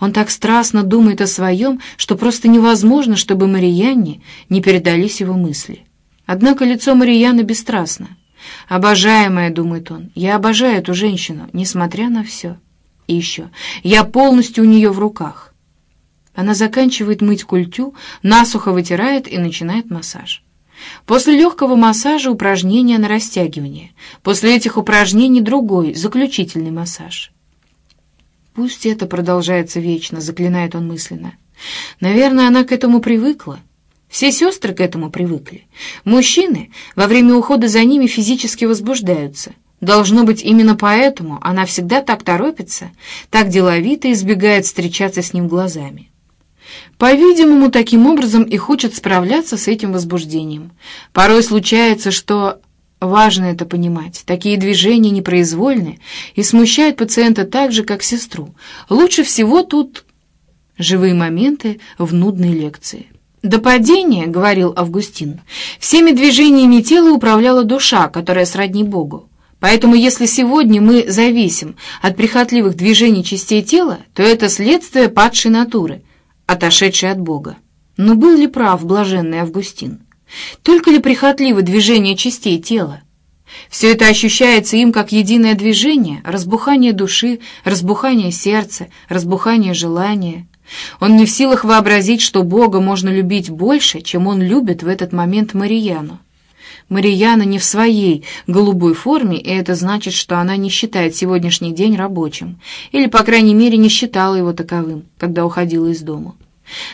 Он так страстно думает о своем, что просто невозможно, чтобы Мариянне не передались его мысли. Однако лицо Марияны бесстрастно. «Обожаемая», — думает он, — «я обожаю эту женщину, несмотря на все». И еще, я полностью у нее в руках. Она заканчивает мыть культю, насухо вытирает и начинает массаж. После легкого массажа упражнения на растягивание. После этих упражнений другой, заключительный массаж. Пусть это продолжается вечно, заклинает он мысленно. Наверное, она к этому привыкла. Все сестры к этому привыкли. Мужчины во время ухода за ними физически возбуждаются. Должно быть, именно поэтому она всегда так торопится, так деловито избегает встречаться с ним глазами. По-видимому, таким образом и хочет справляться с этим возбуждением. Порой случается, что важно это понимать. Такие движения непроизвольны и смущают пациента так же, как сестру. Лучше всего тут живые моменты в нудной лекции. «До падения, — говорил Августин, — всеми движениями тела управляла душа, которая сродни Богу. Поэтому если сегодня мы зависим от прихотливых движений частей тела, то это следствие падшей натуры, отошедшей от Бога. Но был ли прав блаженный Августин? Только ли прихотливо движение частей тела? Все это ощущается им как единое движение, разбухание души, разбухание сердца, разбухание желания. Он не в силах вообразить, что Бога можно любить больше, чем он любит в этот момент Марияну. Марияна не в своей голубой форме, и это значит, что она не считает сегодняшний день рабочим, или, по крайней мере, не считала его таковым, когда уходила из дома.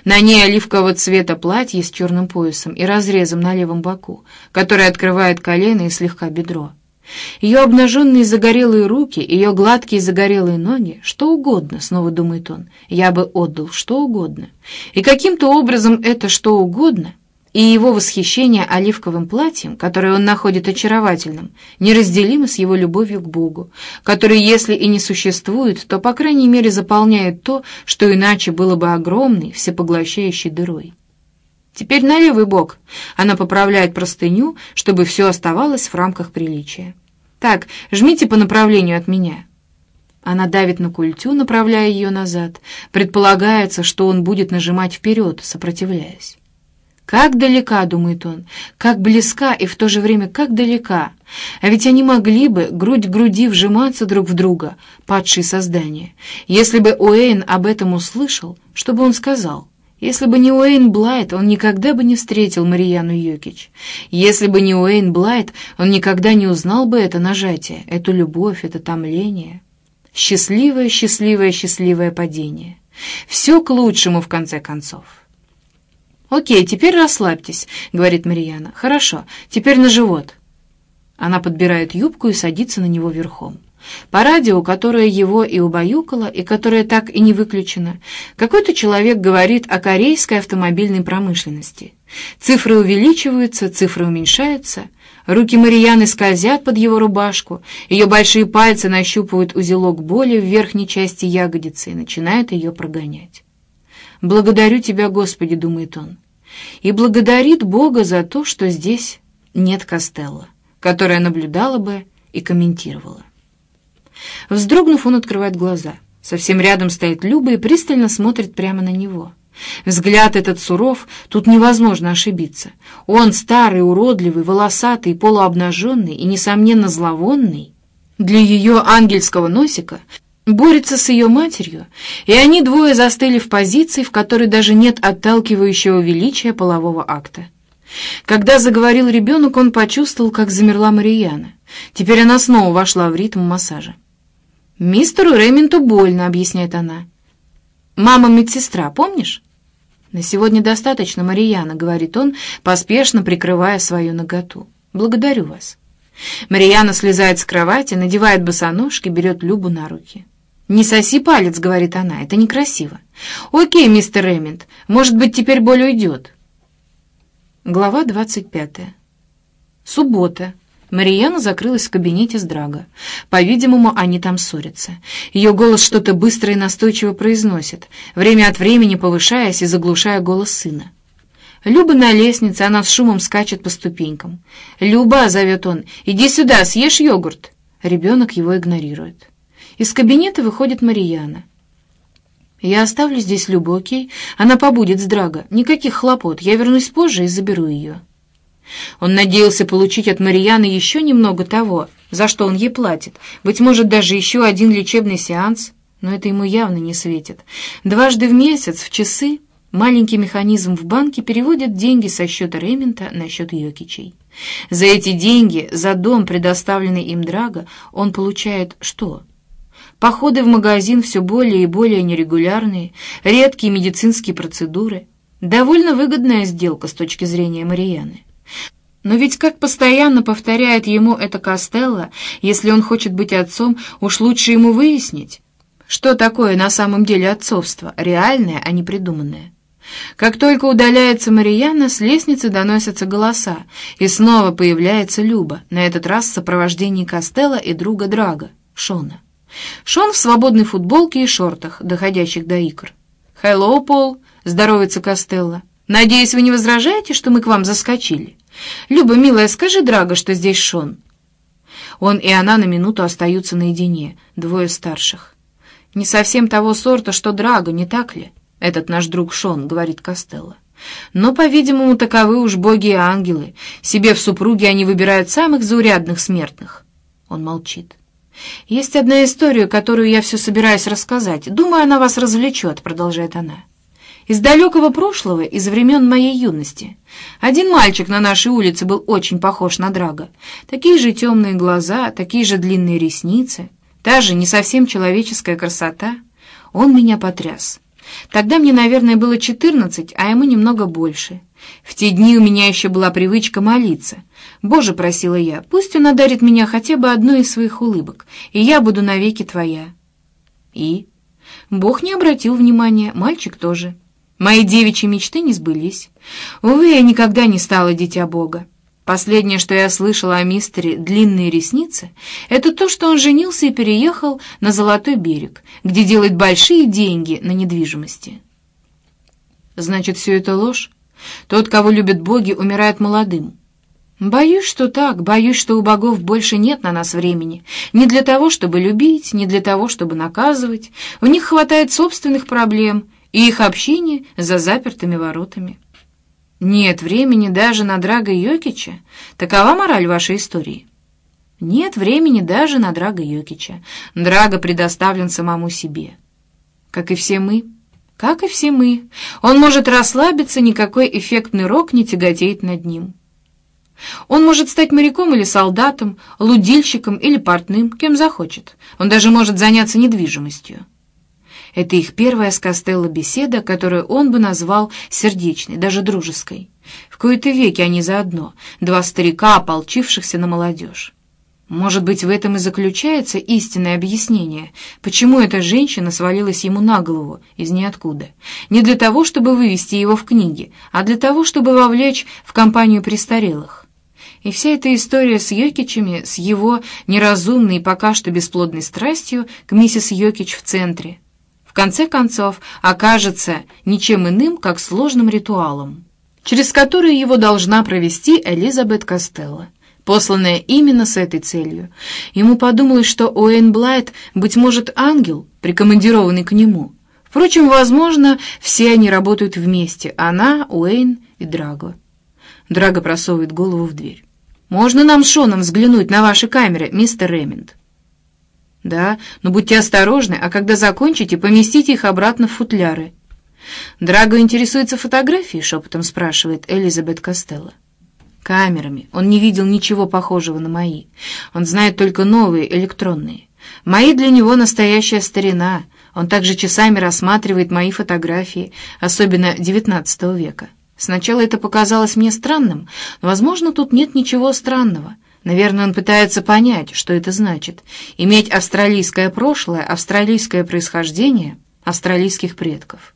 На ней оливкового цвета платье с черным поясом и разрезом на левом боку, который открывает колено и слегка бедро. Ее обнаженные загорелые руки, ее гладкие загорелые ноги, что угодно, снова думает он, я бы отдал что угодно. И каким-то образом это что угодно — и его восхищение оливковым платьем, которое он находит очаровательным, неразделимо с его любовью к Богу, который, если и не существует, то, по крайней мере, заполняет то, что иначе было бы огромной, всепоглощающей дырой. Теперь на левый бок. Она поправляет простыню, чтобы все оставалось в рамках приличия. Так, жмите по направлению от меня. Она давит на культю, направляя ее назад. Предполагается, что он будет нажимать вперед, сопротивляясь. Как далека, думает он, как близка и в то же время как далека. А ведь они могли бы грудь к груди вжиматься друг в друга, падшие создания. Если бы Уэйн об этом услышал, что бы он сказал? Если бы не Уэйн Блайт, он никогда бы не встретил Марияну Йокич. Если бы не Уэйн Блайт, он никогда не узнал бы это нажатие, эту любовь, это томление. Счастливое, счастливое, счастливое падение. Все к лучшему, в конце концов. «Окей, теперь расслабьтесь», — говорит Марьяна. «Хорошо, теперь на живот». Она подбирает юбку и садится на него верхом. По радио, которое его и убаюкало, и которое так и не выключено, какой-то человек говорит о корейской автомобильной промышленности. Цифры увеличиваются, цифры уменьшаются. Руки Марьяны скользят под его рубашку, ее большие пальцы нащупывают узелок боли в верхней части ягодицы и начинают ее прогонять. «Благодарю тебя, Господи», — думает он и благодарит Бога за то, что здесь нет Костелла, которая наблюдала бы и комментировала. Вздрогнув, он открывает глаза. Совсем рядом стоит Люба и пристально смотрит прямо на него. Взгляд этот суров, тут невозможно ошибиться. Он старый, уродливый, волосатый, полуобнаженный и, несомненно, зловонный. Для ее ангельского носика борется с ее матерью, и они двое застыли в позиции, в которой даже нет отталкивающего величия полового акта. Когда заговорил ребенок, он почувствовал, как замерла Марияна. Теперь она снова вошла в ритм массажа. «Мистеру Ременту больно», — объясняет она. «Мама медсестра, помнишь?» «На сегодня достаточно, Марияна», — говорит он, поспешно прикрывая свою наготу. «Благодарю вас». Марияна слезает с кровати, надевает босоножки, берет Любу на руки. «Не соси палец», — говорит она, — «это некрасиво». «Окей, мистер Ремент, может быть, теперь боль уйдет». Глава двадцать пятая. Суббота. Марияна закрылась в кабинете с Драго. По-видимому, они там ссорятся. Ее голос что-то быстро и настойчиво произносит, время от времени повышаясь и заглушая голос сына. Люба на лестнице, она с шумом скачет по ступенькам. «Люба!» — зовет он. «Иди сюда, съешь йогурт!» Ребенок его игнорирует. Из кабинета выходит Марияна. «Я оставлю здесь Любу, окей? Она побудет с Драго. Никаких хлопот. Я вернусь позже и заберу ее». Он надеялся получить от Марьяны еще немного того, за что он ей платит, быть может, даже еще один лечебный сеанс, но это ему явно не светит. Дважды в месяц, в часы, маленький механизм в банке переводит деньги со счета Ремента на счет Йокичей. За эти деньги, за дом, предоставленный им Драго, он получает что? Походы в магазин все более и более нерегулярные, редкие медицинские процедуры. Довольно выгодная сделка с точки зрения Марияны. Но ведь, как постоянно повторяет ему это Костелло, если он хочет быть отцом, уж лучше ему выяснить, что такое на самом деле отцовство, реальное, а не придуманное. Как только удаляется Марияна, с лестницы доносятся голоса, и снова появляется Люба, на этот раз в сопровождении Костелла и друга Драга, Шона. Шон в свободной футболке и шортах, доходящих до икр. «Хеллоу, Пол!» — здоровается Костелло. «Надеюсь, вы не возражаете, что мы к вам заскочили? Люба, милая, скажи Драго, что здесь Шон». Он и она на минуту остаются наедине, двое старших. «Не совсем того сорта, что Драго, не так ли?» «Этот наш друг Шон», — говорит Костелло. «Но, по-видимому, таковы уж боги и ангелы. Себе в супруге они выбирают самых заурядных смертных». Он молчит. «Есть одна история, которую я все собираюсь рассказать. Думаю, она вас развлечет», — продолжает она из далекого прошлого, из времен моей юности. Один мальчик на нашей улице был очень похож на Драго. Такие же темные глаза, такие же длинные ресницы, та же не совсем человеческая красота. Он меня потряс. Тогда мне, наверное, было четырнадцать, а ему немного больше. В те дни у меня еще была привычка молиться. «Боже», — просила я, — «пусть он одарит меня хотя бы одной из своих улыбок, и я буду навеки твоя». И? Бог не обратил внимания, мальчик тоже. Мои девичьи мечты не сбылись. Увы, я никогда не стала дитя Бога. Последнее, что я слышала о мистере «Длинные ресницы», это то, что он женился и переехал на Золотой берег, где делает большие деньги на недвижимости. Значит, все это ложь? Тот, кого любят боги, умирает молодым. Боюсь, что так, боюсь, что у богов больше нет на нас времени. Не для того, чтобы любить, не для того, чтобы наказывать. У них хватает собственных проблем, и их общение за запертыми воротами. Нет времени даже на Драга Йокича. Такова мораль вашей истории. Нет времени даже на Драга Йокича. Драга предоставлен самому себе. Как и все мы. Как и все мы. Он может расслабиться, никакой эффектный рок не тяготеет над ним. Он может стать моряком или солдатом, лудильщиком или портным, кем захочет. Он даже может заняться недвижимостью. Это их первая с Костелло беседа, которую он бы назвал сердечной, даже дружеской. В кои-то веки они заодно, два старика, ополчившихся на молодежь. Может быть, в этом и заключается истинное объяснение, почему эта женщина свалилась ему на голову из ниоткуда. Не для того, чтобы вывести его в книги, а для того, чтобы вовлечь в компанию престарелых. И вся эта история с Йокичами, с его неразумной и пока что бесплодной страстью к миссис Йокич в центре – в конце концов окажется ничем иным, как сложным ритуалом, через который его должна провести Элизабет Костелло, посланная именно с этой целью. Ему подумалось, что Уэйн Блайт, быть может, ангел, прикомандированный к нему. Впрочем, возможно, все они работают вместе, она, Уэйн и Драго. Драго просовывает голову в дверь. «Можно нам с Шоном взглянуть на ваши камеры, мистер Реминд?» «Да, но будьте осторожны, а когда закончите, поместите их обратно в футляры». «Драго интересуется фотографией?» — шепотом спрашивает Элизабет Костелло. «Камерами. Он не видел ничего похожего на мои. Он знает только новые, электронные. Мои для него настоящая старина. Он также часами рассматривает мои фотографии, особенно XIX века. Сначала это показалось мне странным, но, возможно, тут нет ничего странного». Наверное, он пытается понять, что это значит — иметь австралийское прошлое, австралийское происхождение австралийских предков.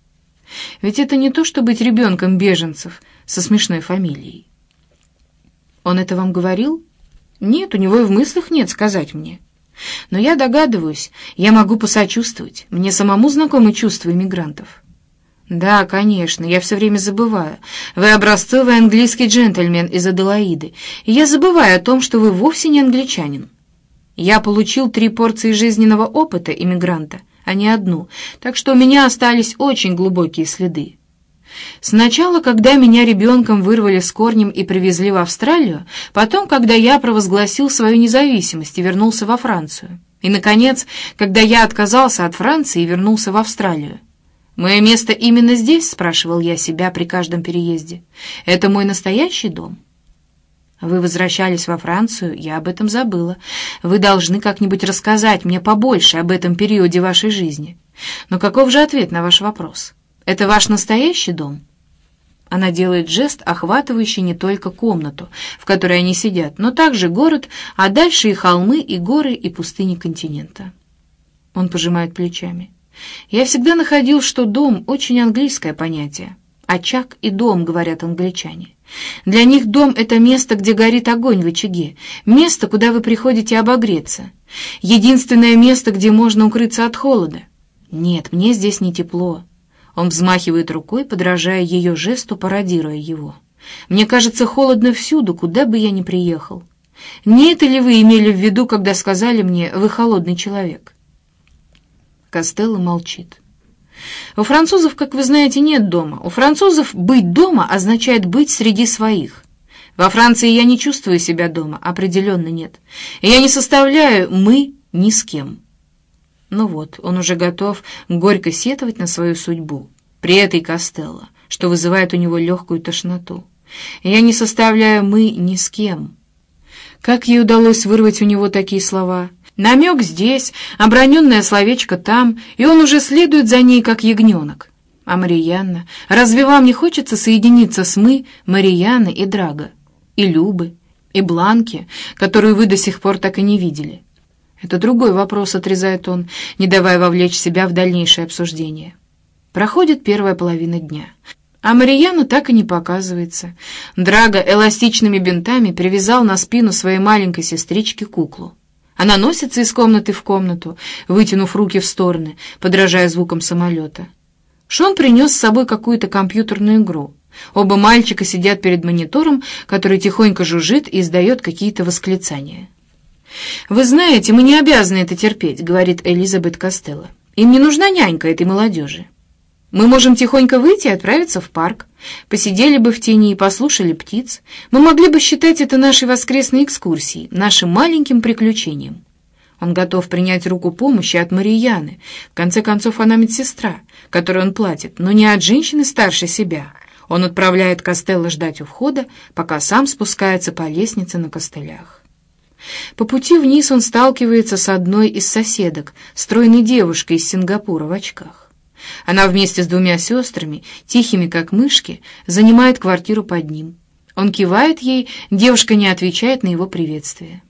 Ведь это не то, что быть ребенком беженцев со смешной фамилией. Он это вам говорил? Нет, у него и в мыслях нет сказать мне. Но я догадываюсь, я могу посочувствовать. Мне самому знакомы чувства иммигрантов. «Да, конечно, я все время забываю. Вы образцовый английский джентльмен из Аделаиды, и я забываю о том, что вы вовсе не англичанин. Я получил три порции жизненного опыта иммигранта, а не одну, так что у меня остались очень глубокие следы. Сначала, когда меня ребенком вырвали с корнем и привезли в Австралию, потом, когда я провозгласил свою независимость и вернулся во Францию, и, наконец, когда я отказался от Франции и вернулся в Австралию. «Мое место именно здесь?» — спрашивал я себя при каждом переезде. «Это мой настоящий дом?» «Вы возвращались во Францию, я об этом забыла. Вы должны как-нибудь рассказать мне побольше об этом периоде вашей жизни. Но каков же ответ на ваш вопрос? Это ваш настоящий дом?» Она делает жест, охватывающий не только комнату, в которой они сидят, но также город, а дальше и холмы, и горы, и пустыни континента. Он пожимает плечами. Я всегда находил, что дом — очень английское понятие. Очаг и дом, говорят англичане. Для них дом — это место, где горит огонь в очаге, место, куда вы приходите обогреться, единственное место, где можно укрыться от холода. Нет, мне здесь не тепло. Он взмахивает рукой, подражая ее жесту, пародируя его. Мне кажется, холодно всюду, куда бы я ни приехал. Не это ли вы имели в виду, когда сказали мне «вы холодный человек»? Костелло молчит. У французов, как вы знаете, нет дома. У французов быть дома означает быть среди своих. Во Франции я не чувствую себя дома, определенно нет. Я не составляю «мы» ни с кем. Ну вот, он уже готов горько сетовать на свою судьбу, при этой Костелло, что вызывает у него легкую тошноту. Я не составляю «мы» ни с кем. Как ей удалось вырвать у него такие слова? Намек здесь, оброненное словечко там, и он уже следует за ней, как ягненок. А Мариянна, разве вам не хочется соединиться с мы, Мариянны и Драго, и Любы, и Бланки, которую вы до сих пор так и не видели? Это другой вопрос, отрезает он, не давая вовлечь себя в дальнейшее обсуждение. Проходит первая половина дня. А Марияна так и не показывается. Драго эластичными бинтами привязал на спину своей маленькой сестрички куклу. Она носится из комнаты в комнату, вытянув руки в стороны, подражая звукам самолета. Шон принес с собой какую-то компьютерную игру. Оба мальчика сидят перед монитором, который тихонько жужжит и издает какие-то восклицания. «Вы знаете, мы не обязаны это терпеть», — говорит Элизабет Костелло. «Им не нужна нянька этой молодежи». Мы можем тихонько выйти и отправиться в парк. Посидели бы в тени и послушали птиц. Мы могли бы считать это нашей воскресной экскурсией, нашим маленьким приключением. Он готов принять руку помощи от Марияны. В конце концов, она медсестра, которой он платит, но не от женщины старше себя. Он отправляет Костелло ждать у входа, пока сам спускается по лестнице на костылях. По пути вниз он сталкивается с одной из соседок, стройной девушкой из Сингапура в очках. Она вместе с двумя сестрами, тихими как мышки, занимает квартиру под ним. Он кивает ей, девушка не отвечает на его приветствие.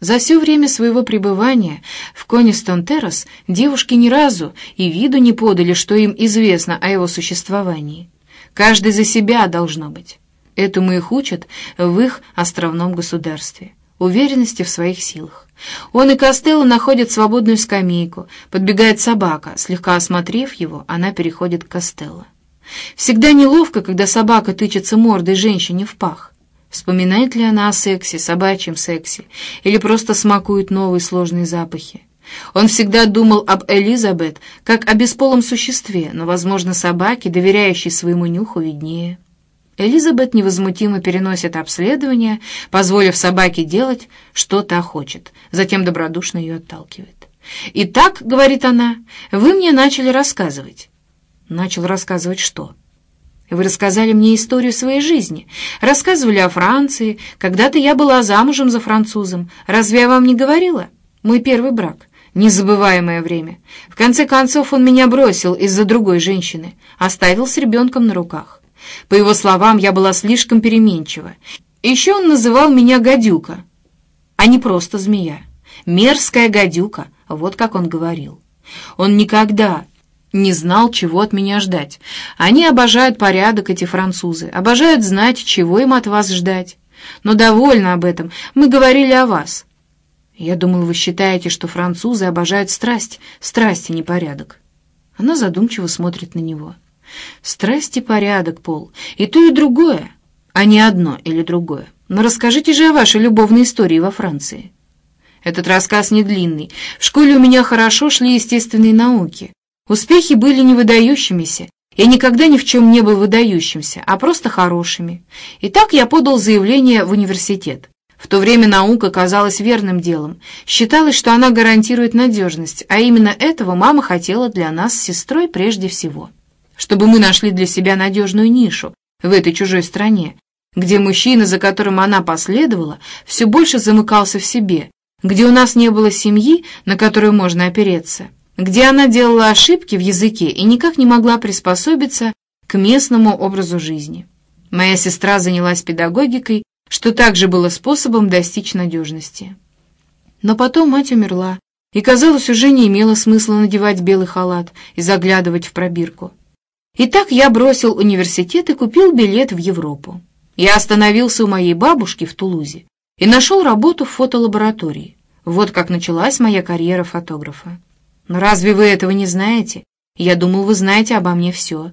За все время своего пребывания в Конистон-Террас девушки ни разу и виду не подали, что им известно о его существовании. Каждый за себя должно быть. Этому их учат в их островном государстве. Уверенности в своих силах. Он и Костелло находят свободную скамейку. Подбегает собака. Слегка осмотрев его, она переходит к Костелло. Всегда неловко, когда собака тычется мордой женщине в пах. Вспоминает ли она о сексе, собачьем сексе, или просто смакует новые сложные запахи? Он всегда думал об Элизабет как о бесполом существе, но, возможно, собаке, доверяющей своему нюху, виднее. Элизабет невозмутимо переносит обследование, позволив собаке делать, что та хочет, затем добродушно ее отталкивает. «Итак, — говорит она, — вы мне начали рассказывать». «Начал рассказывать что?» «Вы рассказали мне историю своей жизни, рассказывали о Франции, когда-то я была замужем за французом. Разве я вам не говорила? Мой первый брак». Незабываемое время. В конце концов он меня бросил из-за другой женщины, оставил с ребенком на руках. По его словам, я была слишком переменчива. Еще он называл меня гадюка, а не просто змея. Мерзкая гадюка, вот как он говорил. Он никогда не знал, чего от меня ждать. Они обожают порядок, эти французы, обожают знать, чего им от вас ждать. Но довольно об этом. Мы говорили о вас. Я думал, вы считаете, что французы обожают страсть, страсть и непорядок. Она задумчиво смотрит на него. Страсть и порядок, Пол, и то, и другое, а не одно или другое. Но расскажите же о вашей любовной истории во Франции. Этот рассказ не длинный. В школе у меня хорошо шли естественные науки. Успехи были не выдающимися. Я никогда ни в чем не был выдающимся, а просто хорошими. И так я подал заявление в университет. В то время наука казалась верным делом. Считалось, что она гарантирует надежность, а именно этого мама хотела для нас с сестрой прежде всего. Чтобы мы нашли для себя надежную нишу в этой чужой стране, где мужчина, за которым она последовала, все больше замыкался в себе, где у нас не было семьи, на которую можно опереться, где она делала ошибки в языке и никак не могла приспособиться к местному образу жизни. Моя сестра занялась педагогикой, что также было способом достичь надежности. Но потом мать умерла, и, казалось, уже не имело смысла надевать белый халат и заглядывать в пробирку. Итак, я бросил университет и купил билет в Европу. Я остановился у моей бабушки в Тулузе и нашел работу в фотолаборатории. Вот как началась моя карьера фотографа. Но разве вы этого не знаете? Я думал, вы знаете обо мне все.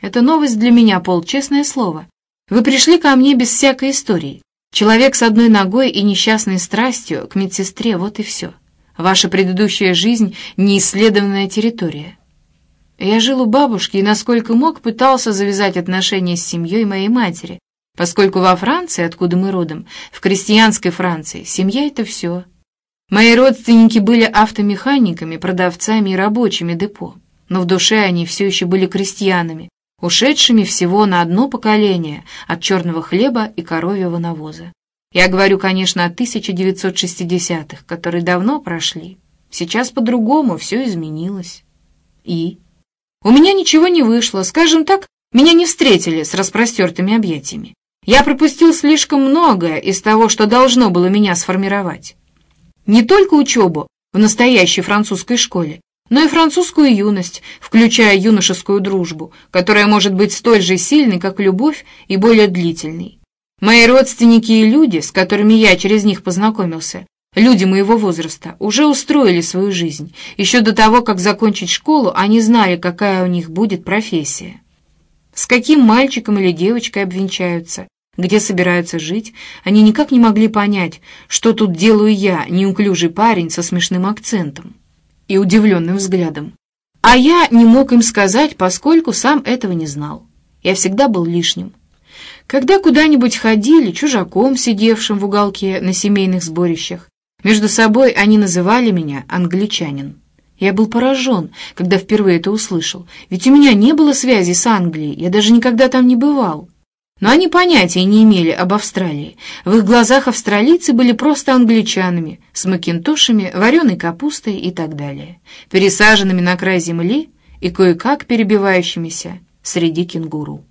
Это новость для меня, Пол, честное слово. Вы пришли ко мне без всякой истории. Человек с одной ногой и несчастной страстью к медсестре, вот и все. Ваша предыдущая жизнь — неисследованная территория. Я жил у бабушки и, насколько мог, пытался завязать отношения с семьей моей матери, поскольку во Франции, откуда мы родом, в крестьянской Франции, семья — это все. Мои родственники были автомеханиками, продавцами и рабочими депо, но в душе они все еще были крестьянами, ушедшими всего на одно поколение от черного хлеба и коровьего навоза. Я говорю, конечно, о 1960-х, которые давно прошли. Сейчас по-другому все изменилось. И? У меня ничего не вышло, скажем так, меня не встретили с распростертыми объятиями. Я пропустил слишком многое из того, что должно было меня сформировать. Не только учебу в настоящей французской школе, но и французскую юность, включая юношескую дружбу, которая может быть столь же сильной, как любовь, и более длительной. Мои родственники и люди, с которыми я через них познакомился, люди моего возраста, уже устроили свою жизнь. Еще до того, как закончить школу, они знали, какая у них будет профессия. С каким мальчиком или девочкой обвенчаются, где собираются жить, они никак не могли понять, что тут делаю я, неуклюжий парень со смешным акцентом и удивленным взглядом. А я не мог им сказать, поскольку сам этого не знал. Я всегда был лишним. Когда куда-нибудь ходили, чужаком, сидевшим в уголке на семейных сборищах, между собой они называли меня «англичанин». Я был поражен, когда впервые это услышал, ведь у меня не было связи с Англией, я даже никогда там не бывал. Но они понятия не имели об Австралии. В их глазах австралийцы были просто англичанами, с макинтошами, вареной капустой и так далее, пересаженными на край земли и кое-как перебивающимися среди кенгуру.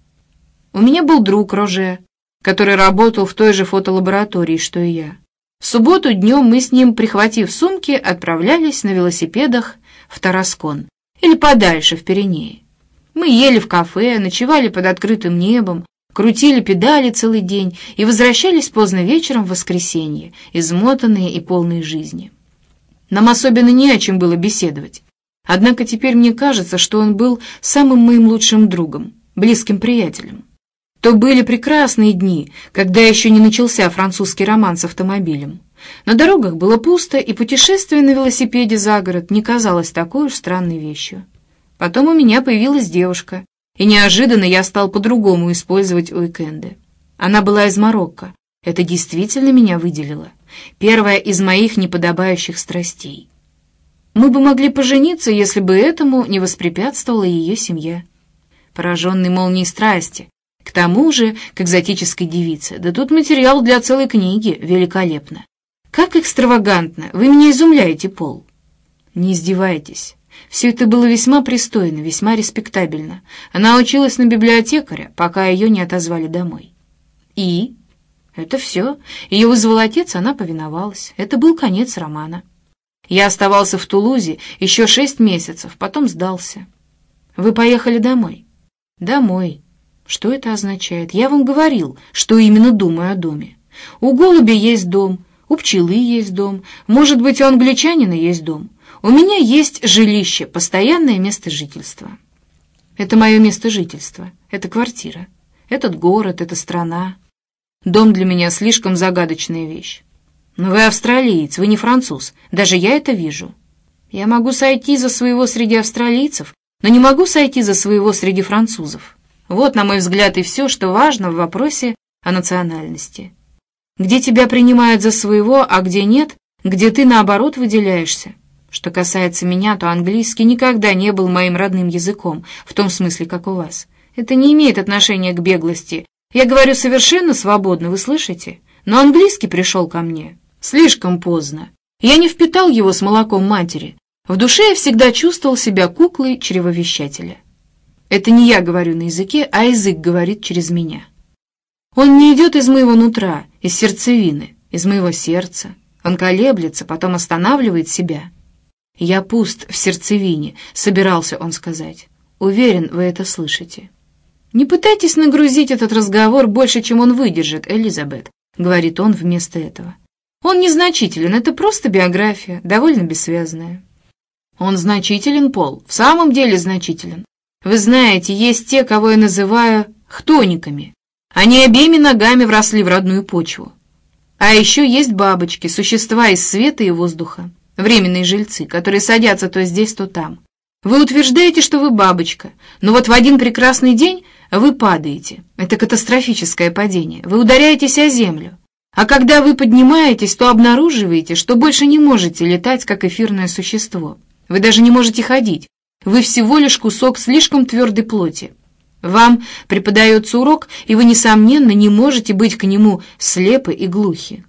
У меня был друг Роже, который работал в той же фотолаборатории, что и я. В субботу днем мы с ним, прихватив сумки, отправлялись на велосипедах в Тараскон или подальше, в Пиренеи. Мы ели в кафе, ночевали под открытым небом, крутили педали целый день и возвращались поздно вечером в воскресенье, измотанные и полные жизни. Нам особенно не о чем было беседовать. Однако теперь мне кажется, что он был самым моим лучшим другом, близким приятелем. То были прекрасные дни, когда еще не начался французский роман с автомобилем. На дорогах было пусто, и путешествие на велосипеде за город не казалось такой уж странной вещью. Потом у меня появилась девушка, и неожиданно я стал по-другому использовать уикенды. Она была из Марокко. Это действительно меня выделило. Первая из моих неподобающих страстей. Мы бы могли пожениться, если бы этому не воспрепятствовала ее семья. Пораженный молнией страсти, тому же к экзотической девице. Да тут материал для целой книги великолепно. Как экстравагантно! Вы меня изумляете, Пол. Не издевайтесь. Все это было весьма пристойно, весьма респектабельно. Она училась на библиотекаря, пока ее не отозвали домой. И? Это все. Ее вызвал отец, она повиновалась. Это был конец романа. Я оставался в Тулузе еще шесть месяцев, потом сдался. Вы поехали домой? Домой. Что это означает? Я вам говорил, что именно думаю о доме. У голубя есть дом, у пчелы есть дом, может быть, у англичанина есть дом. У меня есть жилище, постоянное место жительства. Это мое место жительства, это квартира, этот город, эта страна. Дом для меня слишком загадочная вещь. Но вы австралиец, вы не француз, даже я это вижу. Я могу сойти за своего среди австралийцев, но не могу сойти за своего среди французов. Вот, на мой взгляд, и все, что важно в вопросе о национальности. Где тебя принимают за своего, а где нет, где ты, наоборот, выделяешься. Что касается меня, то английский никогда не был моим родным языком, в том смысле, как у вас. Это не имеет отношения к беглости. Я говорю совершенно свободно, вы слышите? Но английский пришел ко мне слишком поздно. Я не впитал его с молоком матери. В душе я всегда чувствовал себя куклой чревовещателя. Это не я говорю на языке, а язык говорит через меня. Он не идет из моего нутра, из сердцевины, из моего сердца. Он колеблется, потом останавливает себя. «Я пуст в сердцевине», — собирался он сказать. «Уверен, вы это слышите». «Не пытайтесь нагрузить этот разговор больше, чем он выдержит, Элизабет», — говорит он вместо этого. «Он незначителен, это просто биография, довольно бессвязная». «Он значителен, Пол, в самом деле значителен. Вы знаете, есть те, кого я называю хтониками. Они обеими ногами вросли в родную почву. А еще есть бабочки, существа из света и воздуха, временные жильцы, которые садятся то здесь, то там. Вы утверждаете, что вы бабочка, но вот в один прекрасный день вы падаете. Это катастрофическое падение. Вы ударяетесь о землю. А когда вы поднимаетесь, то обнаруживаете, что больше не можете летать, как эфирное существо. Вы даже не можете ходить. Вы всего лишь кусок слишком твердой плоти. Вам преподается урок, и вы, несомненно, не можете быть к нему слепы и глухи.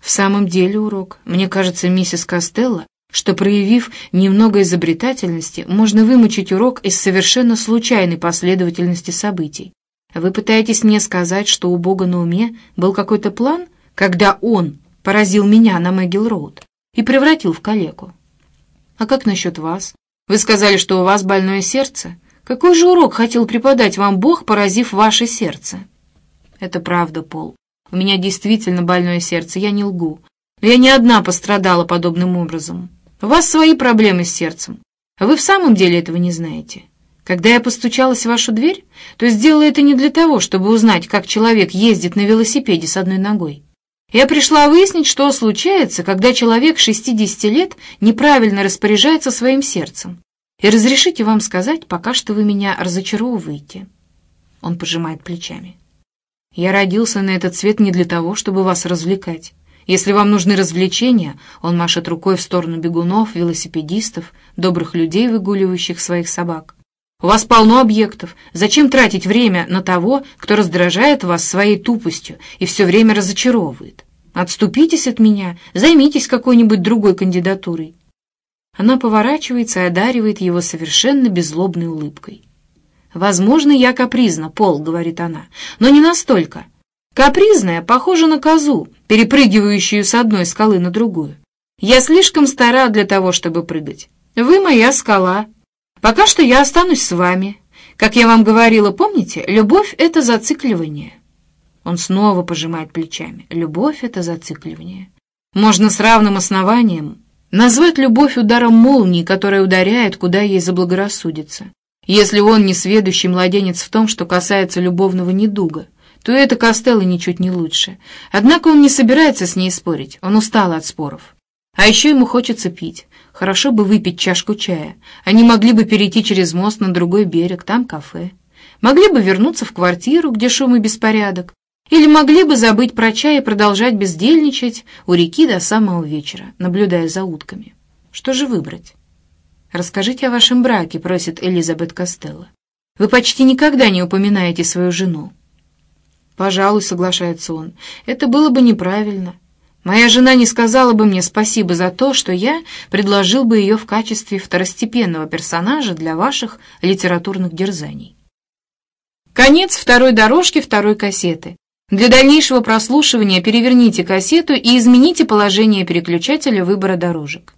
В самом деле урок. Мне кажется, миссис Костелло, что, проявив немного изобретательности, можно вымучить урок из совершенно случайной последовательности событий. Вы пытаетесь мне сказать, что у Бога на уме был какой-то план, когда Он поразил меня на Мэггил-Роуд и превратил в калеку? А как насчет вас? Вы сказали, что у вас больное сердце. Какой же урок хотел преподать вам Бог, поразив ваше сердце? Это правда, Пол. У меня действительно больное сердце, я не лгу. Но я не одна пострадала подобным образом. У вас свои проблемы с сердцем. А вы в самом деле этого не знаете. Когда я постучалась в вашу дверь, то сделала это не для того, чтобы узнать, как человек ездит на велосипеде с одной ногой. Я пришла выяснить, что случается, когда человек 60 лет неправильно распоряжается своим сердцем. И разрешите вам сказать, пока что вы меня разочаровываете. Он пожимает плечами. Я родился на этот свет не для того, чтобы вас развлекать. Если вам нужны развлечения, он машет рукой в сторону бегунов, велосипедистов, добрых людей, выгуливающих своих собак. У вас полно объектов. Зачем тратить время на того, кто раздражает вас своей тупостью и все время разочаровывает? Отступитесь от меня, займитесь какой-нибудь другой кандидатурой. Она поворачивается и одаривает его совершенно беззлобной улыбкой. «Возможно, я капризна, Пол», — говорит она, — «но не настолько. Капризная похожа на козу, перепрыгивающую с одной скалы на другую. Я слишком стара для того, чтобы прыгать. Вы моя скала, Пока что я останусь с вами. Как я вам говорила, помните, любовь — это зацикливание. Он снова пожимает плечами. Любовь — это зацикливание. Можно с равным основанием назвать любовь ударом молнии, которая ударяет, куда ей заблагорассудится. Если он не сведущий младенец в том, что касается любовного недуга, то это Костелло ничуть не лучше. Однако он не собирается с ней спорить, он устал от споров. А еще ему хочется пить. Хорошо бы выпить чашку чая. Они могли бы перейти через мост на другой берег, там кафе. Могли бы вернуться в квартиру, где шум и беспорядок. Или могли бы забыть про чай и продолжать бездельничать у реки до самого вечера, наблюдая за утками. Что же выбрать? «Расскажите о вашем браке», — просит Элизабет Костелло. «Вы почти никогда не упоминаете свою жену». «Пожалуй», — соглашается он, — «это было бы неправильно. Моя жена не сказала бы мне спасибо за то, что я предложил бы ее в качестве второстепенного персонажа для ваших литературных дерзаний. Конец второй дорожки второй кассеты. Для дальнейшего прослушивания переверните кассету и измените положение переключателя выбора дорожек.